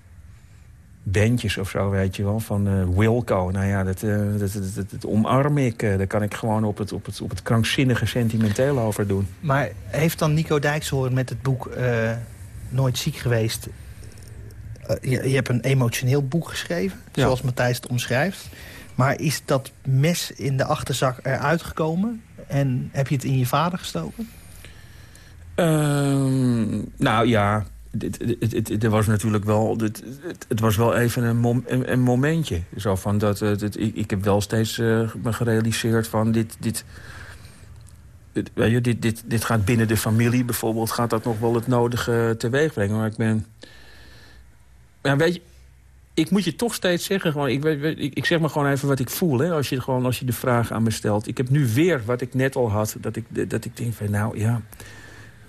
bandjes of zo, weet je wel, van uh, Wilco. Nou ja, dat, uh, dat, dat, dat, omarm ik. Uh, daar kan ik gewoon op het, op, het, op het krankzinnige sentimenteel over doen. Maar heeft dan Nico Dijkshoorn met het boek Nooit ziek geweest... Je, je, hebt een emotioneel boek geschreven, ja. zoals Matthijs het omschrijft. Maar is dat mes in de achterzak eruit gekomen? En heb je het in je vader gestoken? Ehm, nou ja, er was natuurlijk wel, het, het, was wel even een, mom, een, momentje. Zo van dat, ik, ik heb wel steeds uh, me gerealiseerd van dit, dit, weet je, dit, dit, dit gaat binnen de familie bijvoorbeeld... gaat dat nog wel het nodige teweeg brengen. Maar ik ben... Ja, weet je, ik moet je toch steeds zeggen, gewoon, ik, ik, ik zeg maar gewoon even wat ik voel. Hè, als, je, gewoon, als je de vraag aan me stelt. Ik heb nu weer wat ik net al had. Dat ik, dat ik denk van, nou ja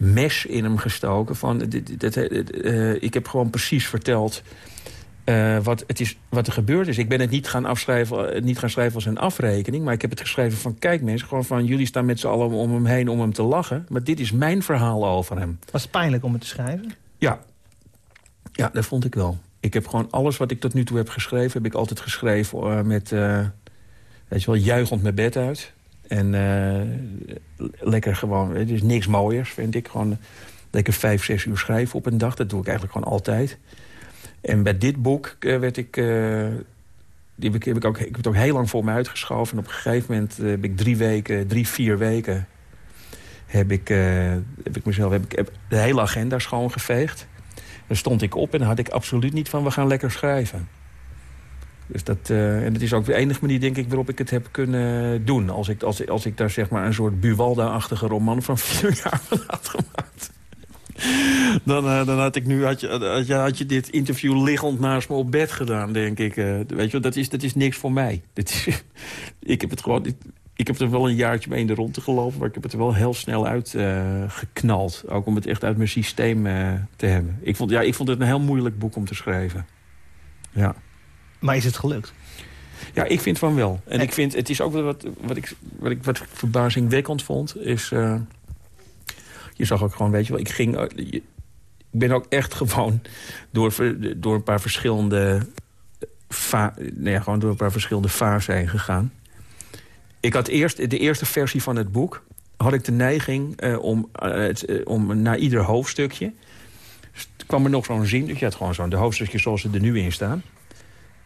mes in hem gestoken. Van, dit, dit, uh, ik heb gewoon precies verteld uh, wat, het is, wat er gebeurd is. Ik ben het niet gaan, afschrijven, niet gaan schrijven als een afrekening... maar ik heb het geschreven van, kijk mensen... gewoon van, jullie staan met z'n allen om hem heen om hem te lachen... maar dit is mijn verhaal over hem. Was het pijnlijk om het te schrijven? Ja. Ja, dat vond ik wel. Ik heb gewoon alles wat ik tot nu toe heb geschreven... heb ik altijd geschreven uh, met, weet je wel, juichend mijn bed uit. En uh, lekker gewoon, het is niks mooiers, vind ik. Gewoon lekker vijf, zes uur schrijven op een dag. Dat doe ik eigenlijk gewoon altijd. En bij dit boek uh, werd ik... Uh, die heb ik, ook, ik heb het ook heel lang voor me uitgeschoven. En op een gegeven moment heb ik drie weken, drie, vier weken... heb ik, heb ik mezelf heb ik, heb de hele agenda schoongeveegd. Dan stond ik op en had ik absoluut niet van... we gaan lekker schrijven. Dus dat, uh, en het is ook de enige manier, denk ik, waarop ik het heb kunnen doen. Als ik, als, als ik daar zeg maar een soort Buwalda-achtige roman van vier jaar van had gemaakt. Dan, uh, dan had ik nu had je, had, je, had je dit interview liggend naast me op bed gedaan, denk ik. Uh, weet je, dat is, dat is niks voor mij. Dit is, ik heb het gewoon... Ik, heb er wel een jaartje mee in de ronde gelopen... maar ik heb het er wel heel snel uit geknald. Ook om het echt uit mijn systeem te hebben. Ik vond, ja, ik vond het een heel moeilijk boek om te schrijven. Ja. Maar is het gelukt? Ja, ik vind van wel. En ik vind, het is ook wat, wat, ik, wat ik wat verbazingwekkend vond, is... Uh, je zag ook gewoon, weet je wel, ik ging... Uh, ik ben ook echt gewoon door, door een paar verschillende... Fa nee, gewoon door een paar verschillende fasen heen gegaan. Ik had eerst de eerste versie van het boek had ik de neiging uh, om, het, om na ieder hoofdstukje... kwam er nog zo'n zin, dus je had gewoon zo'n de hoofdstukjes zoals ze er nu in staan.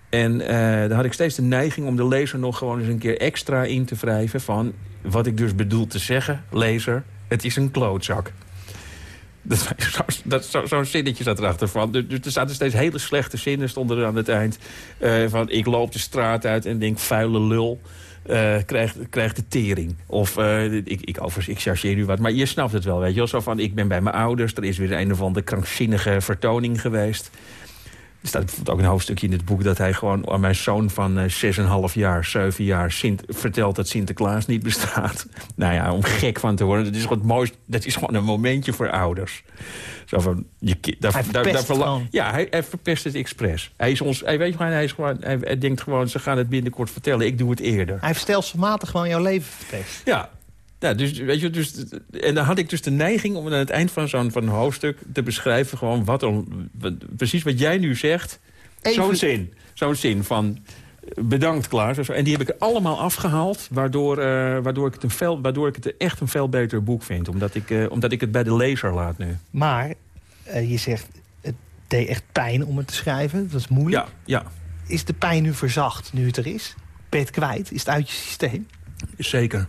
En dan had ik steeds de neiging om de lezer nog gewoon eens een keer extra in te wrijven... van wat ik dus bedoel te zeggen, lezer, het is een klootzak. Dat, dat, Zo'n zo zinnetje zat erachter van. Dus er zaten steeds hele slechte zinnen stonden aan het eind. van ik loop de straat uit en denk vuile lul uh, krijgt, krijgt de tering. Of, uh, ik, ik, ik chargeer nu wat, maar je snapt het wel, weet je wel. Zo van, ik ben bij mijn ouders, er is weer een of andere krankzinnige vertoning geweest. Er staat bijvoorbeeld ook een hoofdstukje in het boek... dat hij gewoon aan mijn zoon van uh, 6,5 jaar, 7 jaar... Sint, vertelt dat Sinterklaas niet bestaat. nou ja, om gek van te worden. Dat is gewoon, het mooiste, dat is gewoon een momentje voor ouders. Zo van, je, daar, hij daar, daar Ja, hij, hij, verpest het expres. Hij, is ons, hij, weet hij, is gewoon, hij, hij, denkt gewoon, ze gaan het binnenkort vertellen. Ik doe het eerder. Hij heeft stelselmatig gewoon jouw leven verpest. Ja, ja, dus, weet je, dus, en dan had ik dus de neiging om aan het eind van zo'n van hoofdstuk te beschrijven... gewoon wat, er, precies wat jij nu zegt. Zo'n zin. Zo'n zin van bedankt Klaas. En die heb ik allemaal afgehaald, waardoor, uh, waardoor, ik het een veel, waardoor ik het echt een veel beter boek vind. Omdat ik, uh, omdat ik het bij de lezer laat nu. Maar uh, je zegt, het deed echt pijn om het te schrijven. Dat is moeilijk. Ja, ja. Is de pijn nu verzacht, nu het er is? Ben je het kwijt? Is het uit je systeem? Zeker.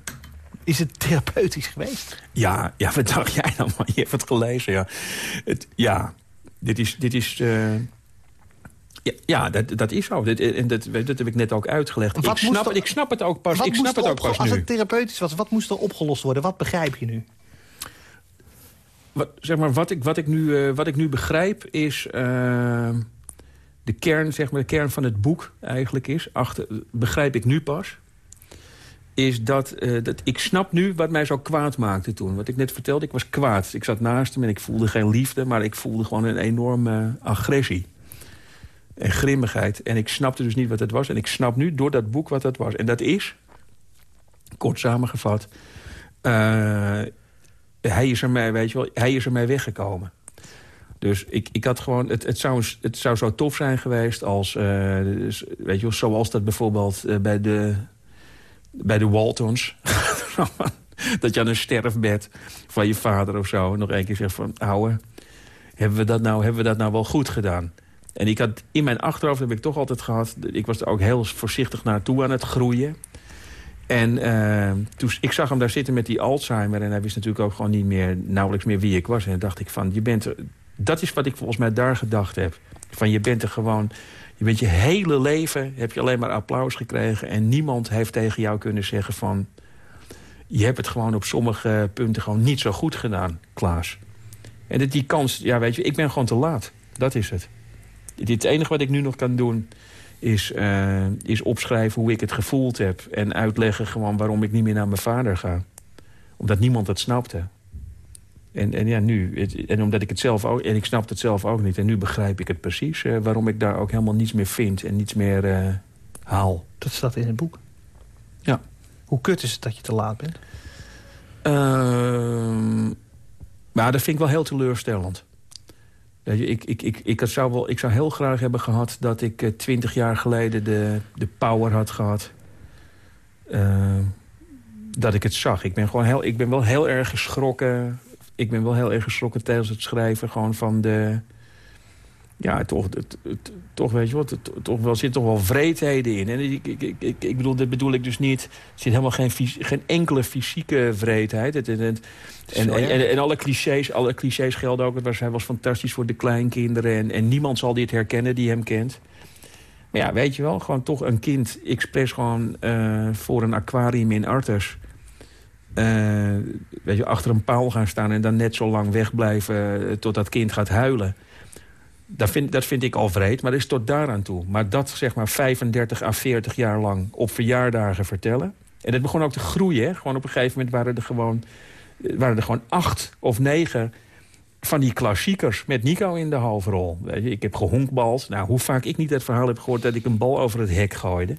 Is het therapeutisch geweest? Ja, ja wat dacht jij dan? Je hebt het gelezen, ja. Het, ja, dit is... Dit is uh, ja, ja, dat, dat is zo. Dat, en dat, dat heb ik net ook uitgelegd. ik snap, er, ik snap het ook pas, ik snap het ook pas als nu. het therapeutisch was, wat moest er opgelost worden? Wat begrijp je nu? Wat, zeg maar, wat, ik, wat, ik nu, uh, wat ik nu begrijp is... Uh, de kern, zeg maar, de kern van het boek eigenlijk is... Achter, begrijp ik nu pas is dat, uh, dat ik snap nu wat mij zo kwaad maakte toen. Wat ik net vertelde, ik was kwaad. Ik zat naast hem en ik voelde geen liefde... maar ik voelde gewoon een enorme agressie. En grimmigheid. En ik snapte dus niet wat het was. En ik snap nu door dat boek wat dat was. En dat is, kort samengevat... Uh, hij is er mij, weet je wel, hij is er weggekomen. Dus ik, ik had gewoon, het, het, zou, het zou zo tof zijn geweest als, uh, weet je wel, zoals dat bijvoorbeeld bij de bij de Waltons. dat je aan een sterfbed van je vader of zo... nog een keer zegt van, ouwe, hebben we dat nou, hebben we dat nou wel goed gedaan? En ik had in mijn achterhoofd heb ik toch altijd gehad... ik was er ook heel voorzichtig naartoe aan het groeien. En uh, toen, ik zag hem daar zitten met die Alzheimer... en hij wist natuurlijk ook gewoon niet meer, nauwelijks meer wie ik was. En dan dacht ik van, je bent dat is wat ik volgens mij daar gedacht heb. Van, je bent er gewoon je bent je hele leven, heb je alleen maar applaus gekregen... en niemand heeft tegen jou kunnen zeggen van... je hebt het gewoon op sommige punten gewoon niet zo goed gedaan, Klaas. En dat die kans, ja weet je, ik ben gewoon te laat. Dat is het. Het enige wat ik nu nog kan doen is, uh, is opschrijven hoe ik het gevoeld heb... en uitleggen gewoon waarom ik niet meer naar mijn vader ga. Omdat niemand het snapte. En, en ja, nu, en omdat ik het zelf ook, en ik snap het zelf ook niet. En nu begrijp ik het precies, uh, waarom ik daar ook helemaal niets meer vind en niets meer uh, haal. Dat staat in het boek? Ja. Hoe kut is het dat je te laat bent? Uh, maar dat vind ik wel heel teleurstellend. Ik, ik, ik, ik, zou wel, ik zou heel graag hebben gehad dat ik uh, twintig jaar geleden de, de power had gehad. dat ik het zag. Ik ben, gewoon heel, ik ben wel heel erg geschrokken ik ben wel heel erg geschrokken tijdens het schrijven gewoon van de... Ja, toch, het, het, toch weet je wat, toch wel, zit toch wel vreedheden in. En ik, ik, ik, ik bedoel, dat bedoel ik dus niet... Er zit helemaal geen, geen enkele fysieke vreedheid. Het, het, en, en, en, alle, clichés, alle clichés gelden ook. Het was, hij was fantastisch voor de kleinkinderen. En, en niemand zal dit herkennen die hem kent. Maar ja, weet je wel, gewoon toch een kind expres gewoon uh, voor een aquarium in Artes weet je, achter een paal gaan staan en dan net zo lang wegblijven uh, tot dat kind gaat huilen. Dat vind, dat vind ik al vreed, maar dat is tot daaraan toe. Maar dat zeg maar 35 à 40 jaar lang op verjaardagen vertellen. En dat begon ook te groeien. Gewoon op een gegeven moment waren er gewoon, waren er gewoon acht of negen van die klassiekers met Nico in de hoofdrol. Weet je, ik heb gehonkbald. Nou, hoe vaak ik niet het verhaal heb gehoord dat ik een bal over het hek gooide.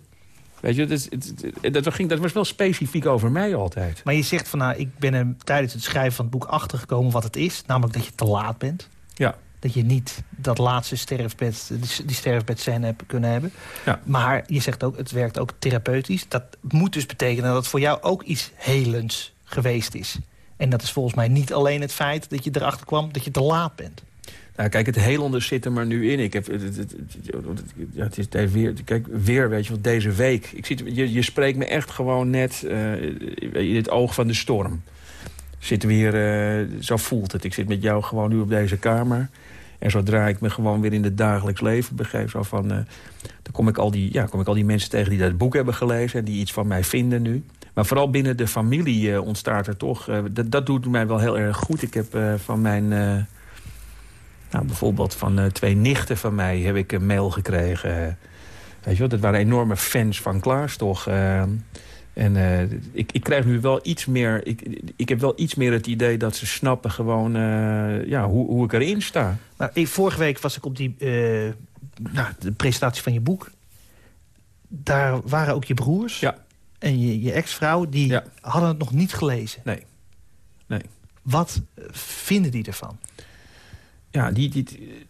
Weet je, dat, dat, ging, dat was wel specifiek over mij altijd. Maar je zegt van, nou, ik ben er tijdens het schrijven van het boek achtergekomen wat het is. Namelijk dat je te laat bent. Ja. dat je niet dat laatste sterfbed, die sterfbedscène hebt kunnen hebben. Ja. Maar je zegt ook, het werkt ook therapeutisch. Dat moet dus betekenen dat het voor jou ook iets helends geweest is. En dat is volgens mij niet alleen het feit dat je erachter kwam dat je te laat bent. Nou, kijk, het helende zit er maar nu in. Ik heb, het, ja, het is weer, kijk, weer, weet je wat, deze week. Ik zie, je, je spreekt me echt gewoon net uh, in het oog van de storm. Zitten we hier, uh, zo voelt het. Ik zit met jou gewoon nu op deze kamer. En zodra ik me gewoon weer in het dagelijks leven begeef... Zo van, uh, dan kom ik, al die, ja, kom ik al die mensen tegen die dat boek hebben gelezen... en die iets van mij vinden nu. Maar vooral binnen de familie ontstaat er toch... Dat, dat doet mij wel heel erg goed. Ik heb van mijn... nou, bijvoorbeeld van twee nichten van mij heb ik een mail gekregen. weet je wel, dat waren enorme fans van Klaas toch... En uh, ik, ik krijg nu wel iets meer... Ik, ik heb wel iets meer het idee dat ze snappen gewoon uh, ja, hoe, hoe ik erin sta. Nou, vorige week was ik op die uh, nou, de presentatie van je boek. Daar waren ook je broers ja. en je, je ex-vrouw... die ja. hadden het nog niet gelezen. Nee. nee. Wat vinden die ervan? Ja, die... die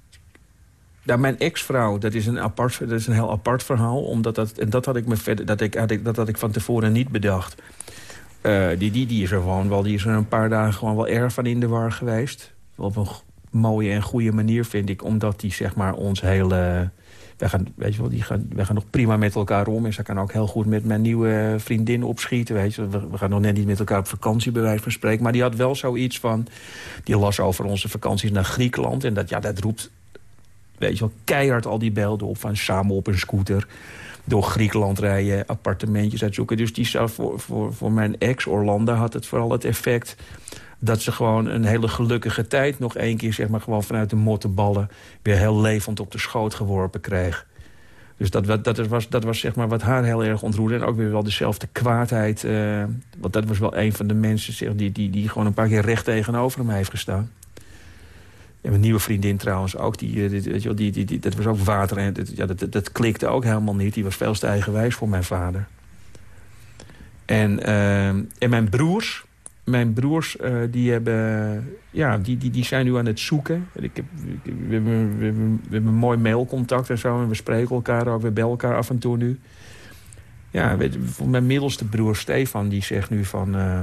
nou, mijn ex-vrouw, dat, is een apart, dat is een heel apart verhaal. Omdat dat, en dat had ik, me verder, dat ik, had ik, dat had ik van tevoren niet bedacht. Uh, die, die, die is er gewoon wel, die is er een paar dagen gewoon wel erg van in de war geweest. Op een mooie en goede manier, vind ik. Omdat die, zeg maar, ons hele... Wij gaan, weet je wel, die gaan, gaan nog prima met elkaar om. En ze kan ook heel goed met mijn nieuwe vriendin opschieten. Weet je. We, gaan nog net niet met elkaar op vakantie, bij. Maar die had wel zoiets van... Die las over onze vakanties naar Griekenland. En dat, ja, dat roept weet je wel, keihard al die beelden op... van samen op een scooter door Griekenland rijden, appartementjes uitzoeken. Dus die zou voor, voor, voor mijn ex, Orlando, had het vooral het effect... dat ze gewoon een hele gelukkige tijd nog één keer... zeg maar gewoon vanuit de mottenballen weer heel levend op de schoot geworpen kreeg. Dus dat, dat, was, dat was zeg maar wat haar heel erg ontroerde. En ook weer wel dezelfde kwaadheid. Uh, want dat was wel een van de mensen zeg, die, die, die gewoon een paar keer recht tegenover hem heeft gestaan. En mijn nieuwe vriendin trouwens ook. Die, die, die, die, dat was ook water. En dat, ja, dat, dat klikte ook helemaal niet. Die was veel te eigenwijs voor mijn vader. En, uh, en mijn broers... Mijn broers uh, die hebben, ja, die, die, die zijn nu aan het zoeken. Ik heb, we, hebben, we, hebben, we hebben mooi mailcontact en zo. En we spreken elkaar ook. We bellen elkaar af en toe nu. Ja, weet, mijn middelste broer Stefan die zegt nu van... Uh,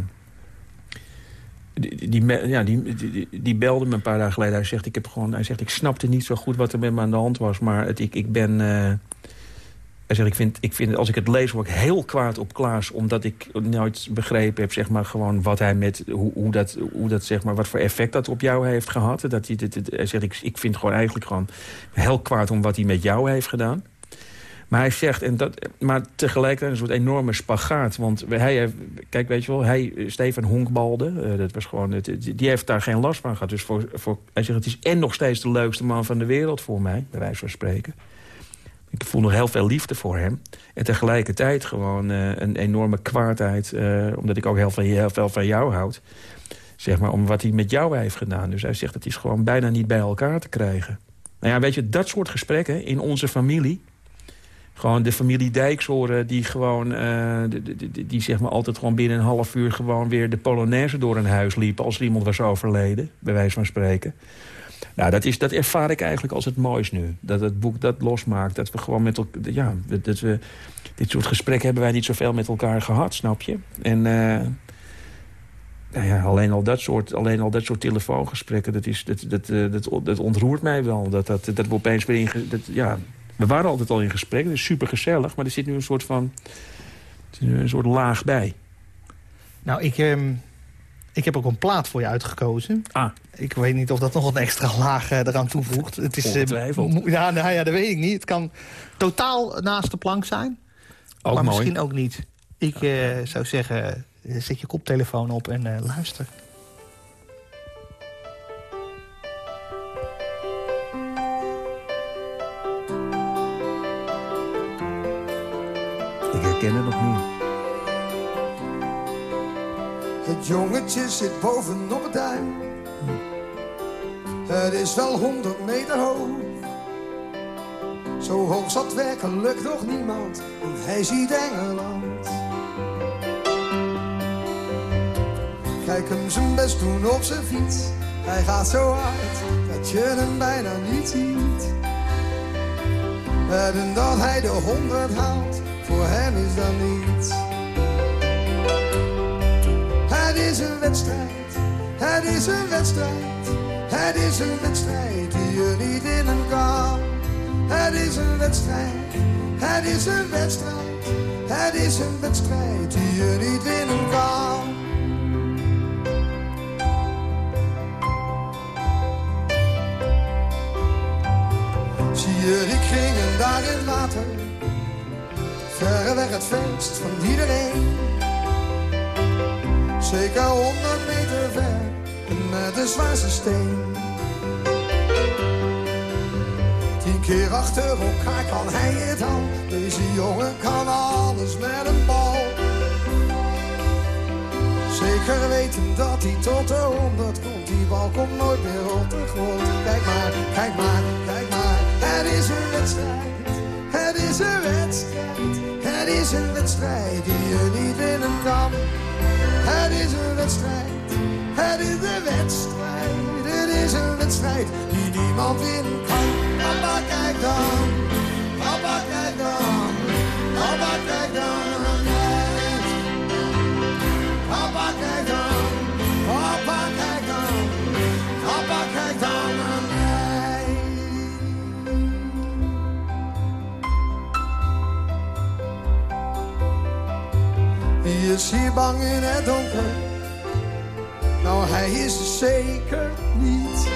die, die, ja, die, die, die, belde me een paar dagen geleden. Hij zegt, ik, heb gewoon, hij zegt, ik snapte niet zo goed wat er met me aan de hand was. Maar het, ik, ik ben... Uh, hij ik vind, ik vind, als ik het lees, word ik heel kwaad op Klaas. Omdat ik nooit begrepen heb, zeg maar, gewoon wat hij met... Hoe, hoe dat, hoe dat, zeg maar, wat voor effect dat op jou heeft gehad. Dat hij, dat, hij zegt, ik, ik vind gewoon eigenlijk gewoon heel kwaad om wat hij met jou heeft gedaan. Maar hij zegt, en dat, maar tegelijkertijd een soort enorme spagaat. Want hij, kijk, weet je wel, hij, Steven Honkbalde, uh, dat was gewoon, die heeft daar geen last van gehad. Dus voor, voor, hij zegt, het is en nog steeds de leukste man van de wereld voor mij, bij wijze van spreken. Ik voel nog heel veel liefde voor hem. En tegelijkertijd gewoon uh, een enorme kwaadheid, uh, omdat ik ook heel veel, heel veel van jou houd. Zeg maar, om wat hij met jou heeft gedaan. Dus hij zegt, het is gewoon bijna niet bij elkaar te krijgen. Nou ja, weet je, dat soort gesprekken in onze familie gewoon de familie Dijkshoren die gewoon, uh, die, zeg maar altijd gewoon binnen een half uur gewoon weer de Polonaise door een huis liepen als iemand was overleden, bij wijze van spreken. Nou, dat, is, dat ervaar ik eigenlijk als het moois nu. Dat het boek dat losmaakt. Dat we gewoon met elkaar... Ja, dat we, dit soort gesprekken hebben wij niet zoveel met elkaar gehad, snap je? En uh, nou ja, alleen, al dat soort, alleen al dat soort telefoongesprekken... dat, is, dat, dat, dat, dat ontroert mij wel. Dat, dat, dat we opeens weer in... Dat, ja, we waren altijd al in gesprek, dus super gezellig. Maar er zit nu een soort van... een soort laag bij. Nou, ik, eh, ik heb ook een plaat voor je uitgekozen. Ah. Ik weet niet of dat nog een extra laag uh, eraan toevoegt. Het is, Ongetwijfeld. ja, nou ja, dat weet ik niet. Het kan totaal naast de plank zijn. Ook maar mooi. misschien ook niet. Ik uh, zou zeggen, zet je koptelefoon op en luister. ken het nog niet. Jongetje zit bovenop het duin. Het is wel honderd meter hoog. Zo hoog zat werkelijk nog niemand. En hij ziet Engeland. Kijk hem zijn best doen op zijn fiets. Hij gaat zo hard dat je hem bijna niet ziet. En dat hij de honderd haalt, voor hem is dan niets. Het is een wedstrijd, het is een wedstrijd. Het is een wedstrijd die je niet winnen kan. Het is een wedstrijd, het is een wedstrijd. Het is een wedstrijd die je niet winnen kan. Zie je die kringen daar in het water? Verreweg het feest van iedereen. Zeker honderd meter ver met de zwaarste steen. Tien keer achter elkaar kan hij het al. Deze jongen kan alles met een bal. Zeker weten dat hij tot de honderd komt. Die bal komt nooit meer op de grond. Kijk maar, kijk maar, kijk maar. Het is een wedstrijd. Het is een wedstrijd. Het is een wedstrijd die je niet winnen kan. Het is een wedstrijd. Het is een wedstrijd. Het is een wedstrijd die niemand winnen kan. Papa, kijk dan. Papa, kijk dan. Papa, kijk dan. Wie is hier bang in het donker? Nou, hij is er zeker niet.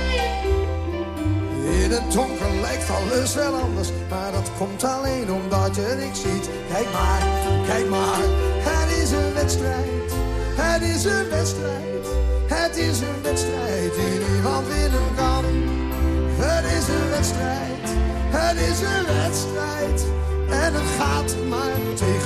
In het donker lijkt alles wel anders, maar dat komt alleen omdat je niks ziet. Kijk maar, kijk maar, het is een wedstrijd. Het is een wedstrijd. Het is een wedstrijd die niemand winnen kan. Het is een wedstrijd. Het is een wedstrijd. En het gaat maar tegen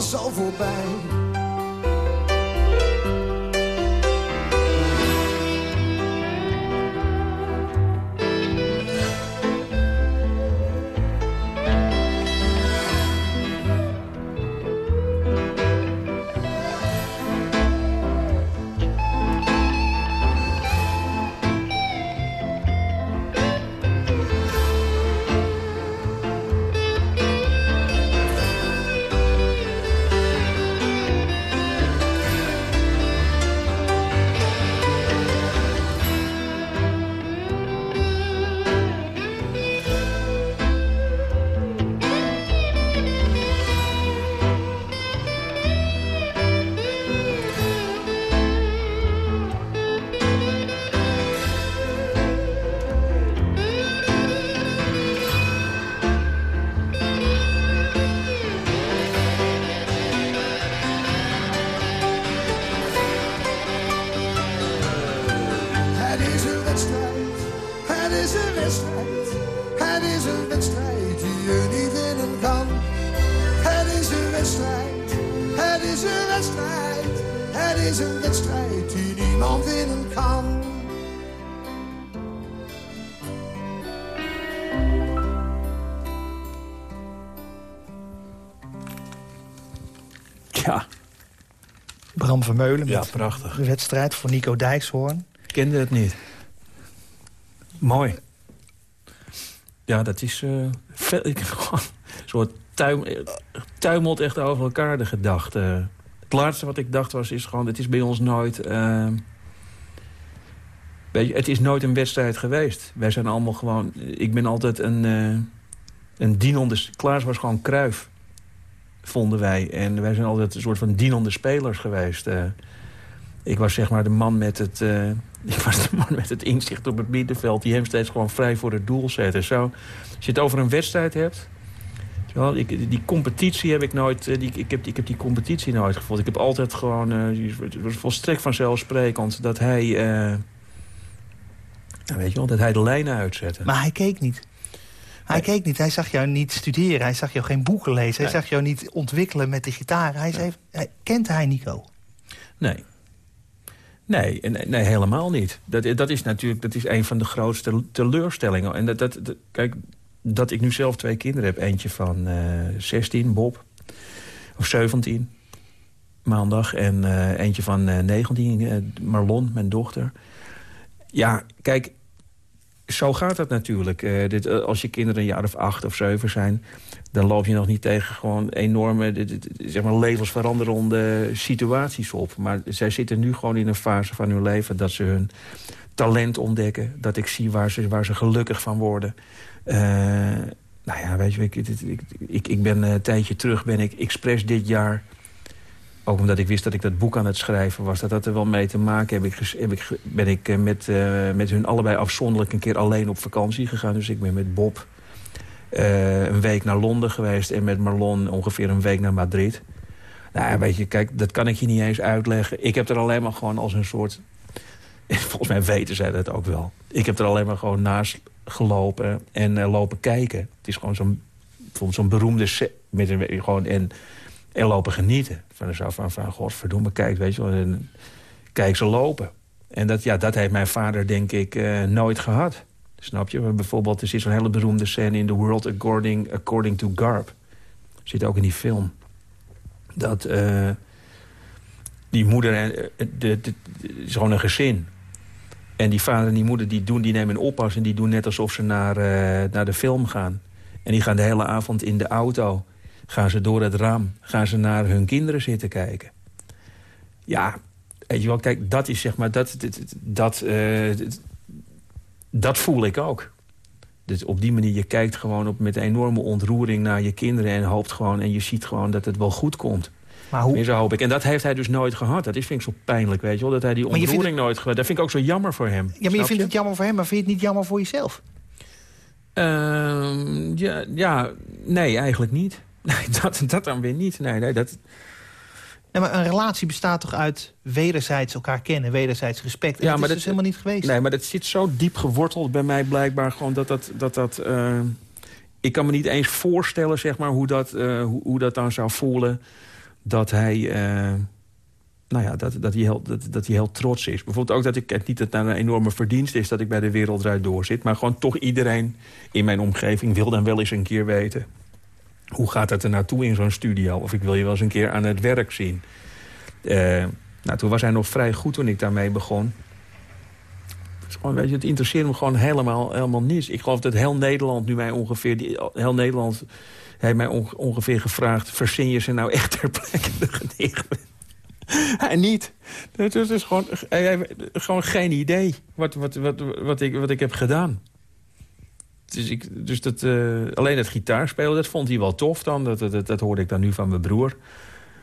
alles al voorbij. Ja, Bram Vermeulen ja met prachtig. de wedstrijd voor Nico Dijkshoorn. Ik kende het niet. Mooi. Ja, dat is... eh veel, ik, gewoon een soort tuim, tuimelt echt over elkaar de gedachte. Het laatste wat ik dacht was, is gewoon... Het is bij ons nooit... weet je, het is nooit een wedstrijd geweest. Wij zijn allemaal gewoon... Ik ben altijd een, eh een dienende... Klaas was gewoon kruif, vonden wij. En wij zijn altijd een soort van dienende spelers geweest. eh. ik was zeg maar de man met het... eh, ik was de man met het inzicht op het middenveld... die hem steeds gewoon vrij voor het doel zette. Zo, als je het over een wedstrijd hebt... wel, ik, die competitie heb ik nooit... eh, Die, ik, heb, ik heb die competitie nooit gevoeld. Ik heb altijd gewoon... was volstrekt vanzelfsprekend dat hij... nou, weet je wel, dat hij de lijnen uitzette. Maar hij keek niet. Hij keek niet, hij zag jou niet studeren, hij zag jou geen boeken lezen... hij zag jou niet ontwikkelen met de gitaar. Hij, zei, hij kent hij Nico? Nee. Nee, nee, helemaal niet. Dat, dat is natuurlijk dat is een van de grootste teleurstellingen. En dat, dat, kijk, dat ik nu zelf twee kinderen heb. Eentje van uh, eh, 16, Bob. Of 17, maandag. En uh, eentje van uh, 19, Marlon, mijn dochter. Ja, kijk, zo gaat het natuurlijk. Uh, dit, als je kinderen een jaar of acht of zeven zijn... dan loop je nog niet tegen gewoon enorme, zeg maar levensveranderende situaties op. Maar zij zitten nu gewoon in een fase van hun leven... dat ze hun talent ontdekken. Dat ik zie waar ze, waar ze gelukkig van worden. Uh, nou ja, weet je, ik, ik, ik, ik ben een tijdje terug... ben ik expres dit jaar ook omdat ik wist dat ik dat boek aan het schrijven was. Dat dat er wel mee te maken heb. Ik, heb ik, ben ik eh, met, uh, met hun allebei afzonderlijk een keer alleen op vakantie gegaan. Dus ik ben met Bob uh, een week naar Londen geweest. En met Marlon ongeveer een week naar Madrid. Nou, weet je, kijk, dat kan ik je niet eens uitleggen. Ik heb er alleen maar gewoon als een soort... Volgens mij weten zij dat ook wel. Ik heb er alleen maar gewoon naast gelopen en lopen kijken. Het is gewoon zo'n zo'n beroemde... Met een, gewoon, en lopen genieten. Van van, van godverdomme, kijk, weet je wel. Kijk ze lopen. En dat, ja, dat heeft mijn vader, denk ik, uh, nooit gehad. Snap je? Bijvoorbeeld, er zit zo'n hele beroemde scène in The World According, according to Garp. Zit ook in die film. Dat uh, die moeder, en uh, de, de, is gewoon een gezin. En die vader en die moeder die doen, die nemen een oppas... en die doen net alsof ze naar, naar de film gaan. En die gaan de hele avond in de auto Gaan ze door het raam, gaan ze naar hun kinderen zitten kijken. Ja, weet je wel, kijk, dat is zeg maar, dat, dat, uh, dat voel ik ook. Dus op die manier, je kijkt gewoon op, met enorme ontroering naar je kinderen... en hoopt gewoon, en je ziet gewoon dat het wel goed komt. Maar hoe... Zo hoop ik. En dat heeft hij dus nooit gehad. Dat is, vind ik zo pijnlijk, weet je wel. Dat hij die ontroering het... nooit gehad. Dat vind ik ook zo jammer voor hem. Ja, maar je vindt het jammer voor hem, maar vind je het niet jammer voor jezelf? Uh, ja, ja, nee, eigenlijk niet. Nee, dat, dat dan weer niet. Nee, nee, dat... Nee, maar een relatie bestaat toch uit wederzijds elkaar kennen, wederzijds respect. En ja, dat maar is dat dus helemaal niet geweest. Nee, maar dat zit zo diep geworteld bij mij blijkbaar gewoon dat dat... dat, dat uh, ik kan me niet eens voorstellen, zeg maar, hoe dat, uh, hoe, hoe, dat dan zou voelen... dat hij... Uh, nou ja, dat, dat, hij heel, dat, dat hij heel trots is. Bijvoorbeeld ook dat ik het niet dat het een enorme verdienst is... dat ik bij de Wereldrijd doorzit. Maar gewoon toch iedereen in mijn omgeving wil dan wel eens een keer weten hoe gaat het er naartoe in zo'n studio? Of ik wil je wel eens een keer aan het werk zien. Uh, nou, toen was hij nog vrij goed toen ik daarmee begon. Gewoon, weet je, het interesseerde me gewoon helemaal, helemaal niets. Ik geloof dat heel Nederland nu mij ongeveer... Die, heel Nederland heeft mij ongeveer gevraagd... verzin je ze nou echt ter plekke de gedichten? Hij niet. Het is dus gewoon, gewoon geen idee wat, wat, wat, wat, ik, wat ik heb gedaan dus, ik, dus dat, uh, alleen het gitaarspelen, dat vond hij wel tof dan. Dat, dat, dat, hoorde ik dan nu van mijn broer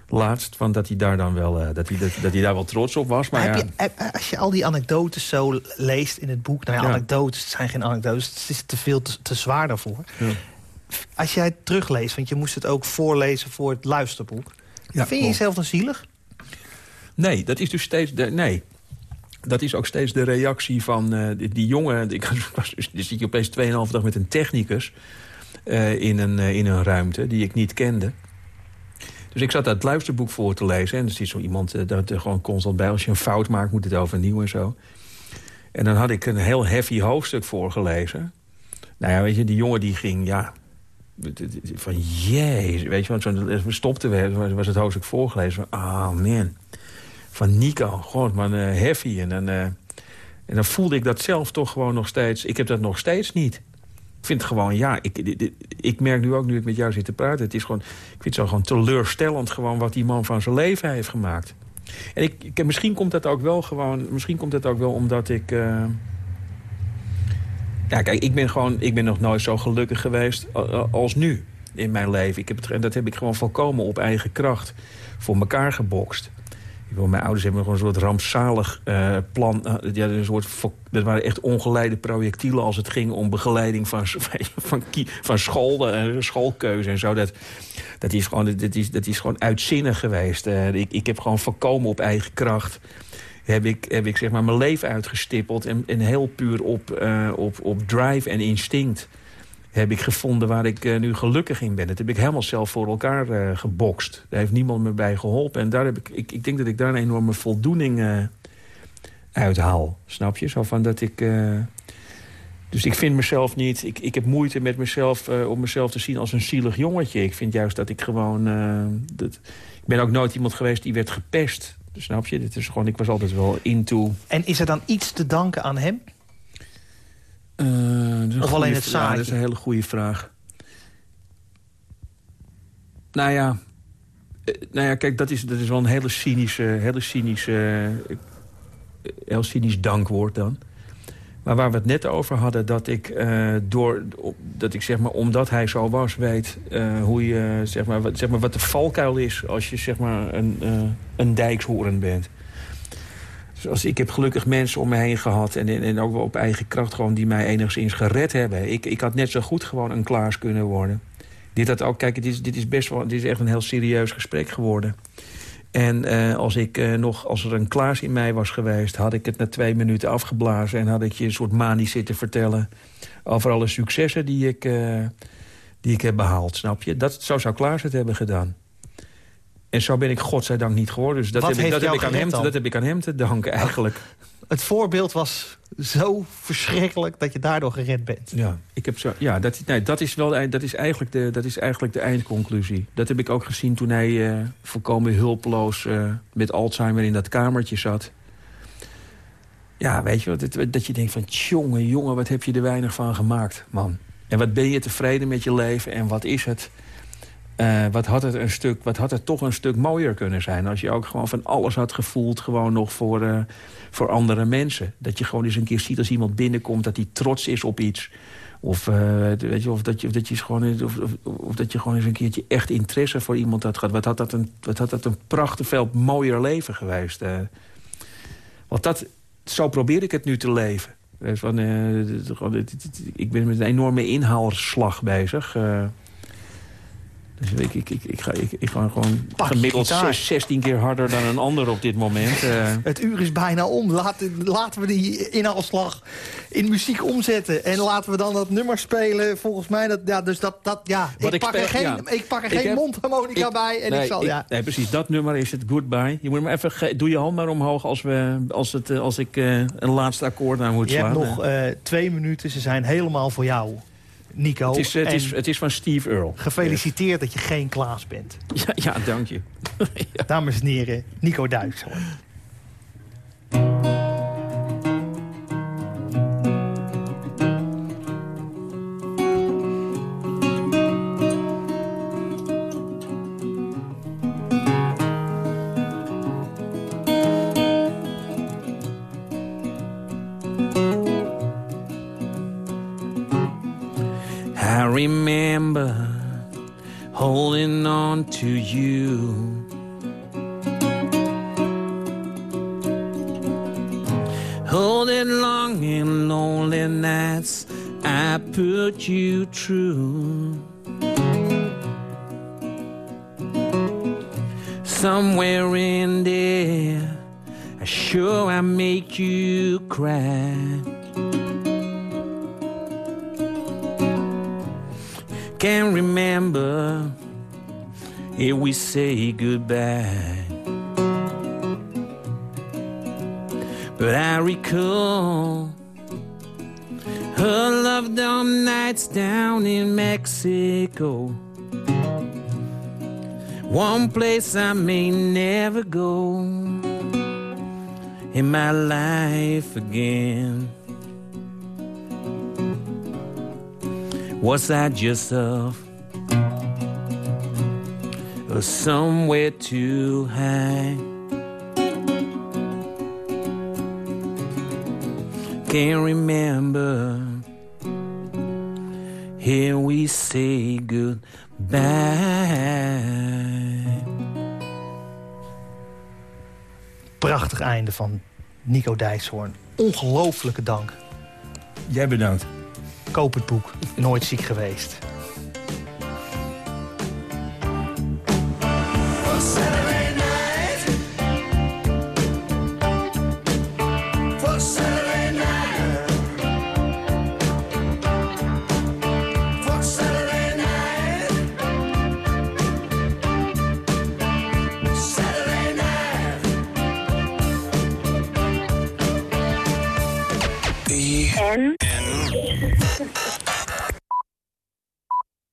laatst. Van dat, hij daar dan wel, uh, dat, hij, dat, dat, hij daar wel trots op was. Maar, ja. je, als je al die anekdotes zo leest in het boek... Nou ja, anekdotes, het zijn geen anekdotes. Het is te veel te, te zwaar daarvoor. Ja. Als jij het terugleest, want je moest het ook voorlezen voor het luisterboek... vind je jezelf dan zielig? Nee, dat is dus steeds... De, nee, dat is ook steeds de reactie van uh, die, jongen. Ik was, dus zit je opeens 2,5 dag met een technicus uh, in, een, uh, in een ruimte die ik niet kende. Dus ik zat dat luisterboek voor te lezen. En er zit zo iemand dat er gewoon constant bij. Als je een fout maakt, moet het overnieuw en zo. En dan had ik een heel heavy hoofdstuk voorgelezen. Nou ja, weet je, die jongen die ging, ja... Van jezus, weet je, want zo stopte we, was het hoofdstuk voorgelezen. Ah, man van Nico. Gewoon man, uh, heavy. En dan, uh, en dan voelde ik dat zelf toch gewoon nog steeds. Ik heb dat nog steeds niet. Ik vind gewoon, ja, ik, ik merk nu ook, nu ik met jou zit te praten... het is gewoon, ik vind het zo gewoon teleurstellend gewoon wat die man van zijn leven heeft gemaakt. En ik, misschien komt dat ook wel gewoon, misschien komt dat ook wel omdat ik... Uh, ja, kijk, ik ben gewoon, ik ben nog nooit zo gelukkig geweest als nu in mijn leven. Ik heb het, en dat heb ik gewoon volkomen op eigen kracht voor elkaar gebokst. Mijn ouders hebben gewoon een soort rampzalig uh, plan. Ja, een soort, dat waren echt ongeleide projectielen als het ging om begeleiding van, van, van school, uh, schoolkeuze en zo. Dat, dat, is gewoon, dat, is, dat is gewoon uitzinnig geweest. ik, ik heb gewoon voorkomen op eigen kracht heb ik, heb ik zeg maar mijn leven uitgestippeld. En, en heel puur op, op, op drive en instinct heb ik gevonden waar ik nu gelukkig in ben. Dat heb ik helemaal zelf voor elkaar gebokst. Daar heeft niemand me bij geholpen. En daar heb ik, ik, ik denk dat ik daar een enorme voldoening uithaal. Snap je? Zo van dat ik... Dus ik vind mezelf niet... Ik, ik heb moeite met mezelf uh, om mezelf te zien als een zielig jongetje. Ik vind juist dat ik gewoon... Uh, dat, ik ben ook nooit iemand geweest die werd gepest. Snap je? Dit is gewoon, ik was altijd wel into... En is er dan iets te danken aan hem? Uh, of alleen het zaadje? Ja, dat is een hele goede vraag. Nou ja... Nou ja, kijk, dat is, dat is wel een hele cynische... Hele cynische heel cynisch dankwoord dan. Maar waar we het net over hadden, dat ik, uh, door, dat ik zeg maar, omdat hij zo was, weet uh, hoe je, zeg maar, wat, zeg maar, wat de valkuil is als je zeg maar, een, uh, een dijkshoorn bent. Als, ik heb gelukkig mensen om me heen gehad en, en ook op eigen kracht gewoon die mij enigszins gered hebben. Ik, ik had net zo goed gewoon een klaas kunnen worden. Dit, had ook, kijk, dit is, dit is best wel, dit is echt een heel serieus gesprek geworden. En uh, als, ik, uh, nog, als er een Klaas in mij was geweest... had ik het na twee minuten afgeblazen... en had ik je een soort manie zitten vertellen... over alle successen die ik, uh, die ik heb behaald, snap je? Dat, zo zou Klaas het hebben gedaan. En zo ben ik godzijdank niet geworden. Dus dat, heb ik, dat, heb ik, aan hem, dat heb ik aan hem te danken eigenlijk. Het voorbeeld was zo verschrikkelijk dat je daardoor gered bent. Ja, ik heb zo, ja dat, nee, dat, is wel, dat, is eigenlijk de, dat is eigenlijk de eindconclusie. Dat heb ik ook gezien toen hij uh, volkomen hulpeloos uh, met Alzheimer in dat kamertje zat. Ja, weet je, dat, dat je denkt van... jongen, jongen, wat heb je er weinig van gemaakt, man. En wat ben je tevreden met je leven en wat is het... Uh, wat, had het een stuk, wat had het toch een stuk mooier kunnen zijn... als je ook gewoon van alles had gevoeld... gewoon nog voor, uh, voor andere mensen. Dat je gewoon eens een keer ziet als iemand binnenkomt... dat hij trots is op iets. Of, je, of, dat, je, dat je gewoon, of, dat je gewoon eens een keertje echt interesse voor iemand had gehad. Wat had dat een, wat had dat een prachtig veel mooier leven geweest. want dat, zo probeer ik het nu te leven. Van, ik ben met een enorme inhaalslag bezig... Dus ik, ik, ik, ik, ga, ik, ik ga gewoon Pak gemiddeld 6, 16 keer harder dan een ander op dit moment. Uh. Het uur is bijna om. Laten, laten we die inhaalslag in muziek omzetten. En laten we dan dat nummer spelen. Volgens mij, dat, ja, dus dat, dat, ja. Ik, ik, pak er geen, ja. ik pak er geen heb, mondharmonica bij. En nee, ik zal, ja. nee, precies. Dat nummer is het Goodbye. Je moet maar even, doe je hand maar omhoog als, we, als, het, als ik uh, een laatste akkoord aan moet je slaan. Je hebt nog uh, twee minuten. Ze zijn helemaal voor jou. Nico. Het is, het, is, het is van Steve Earle. Gefeliciteerd dat je geen Klaas bent. Ja, ja dank je. ja. Dames en heren, Nico Duits. To you. Holding long and lonely nights, I put you through. Somewhere in there, I sure I make you cry. Can't remember if we say goodbye. But I recall her love dumb nights down in Mexico. One place I may never go in my life again. Was I just off or somewhere too high? Can't remember. Here we say goodbye. Prachtig einde van Nico Dijkshoorn. Ongelooflijke dank. Jij bedankt. Koop het boek. Nooit ziek geweest.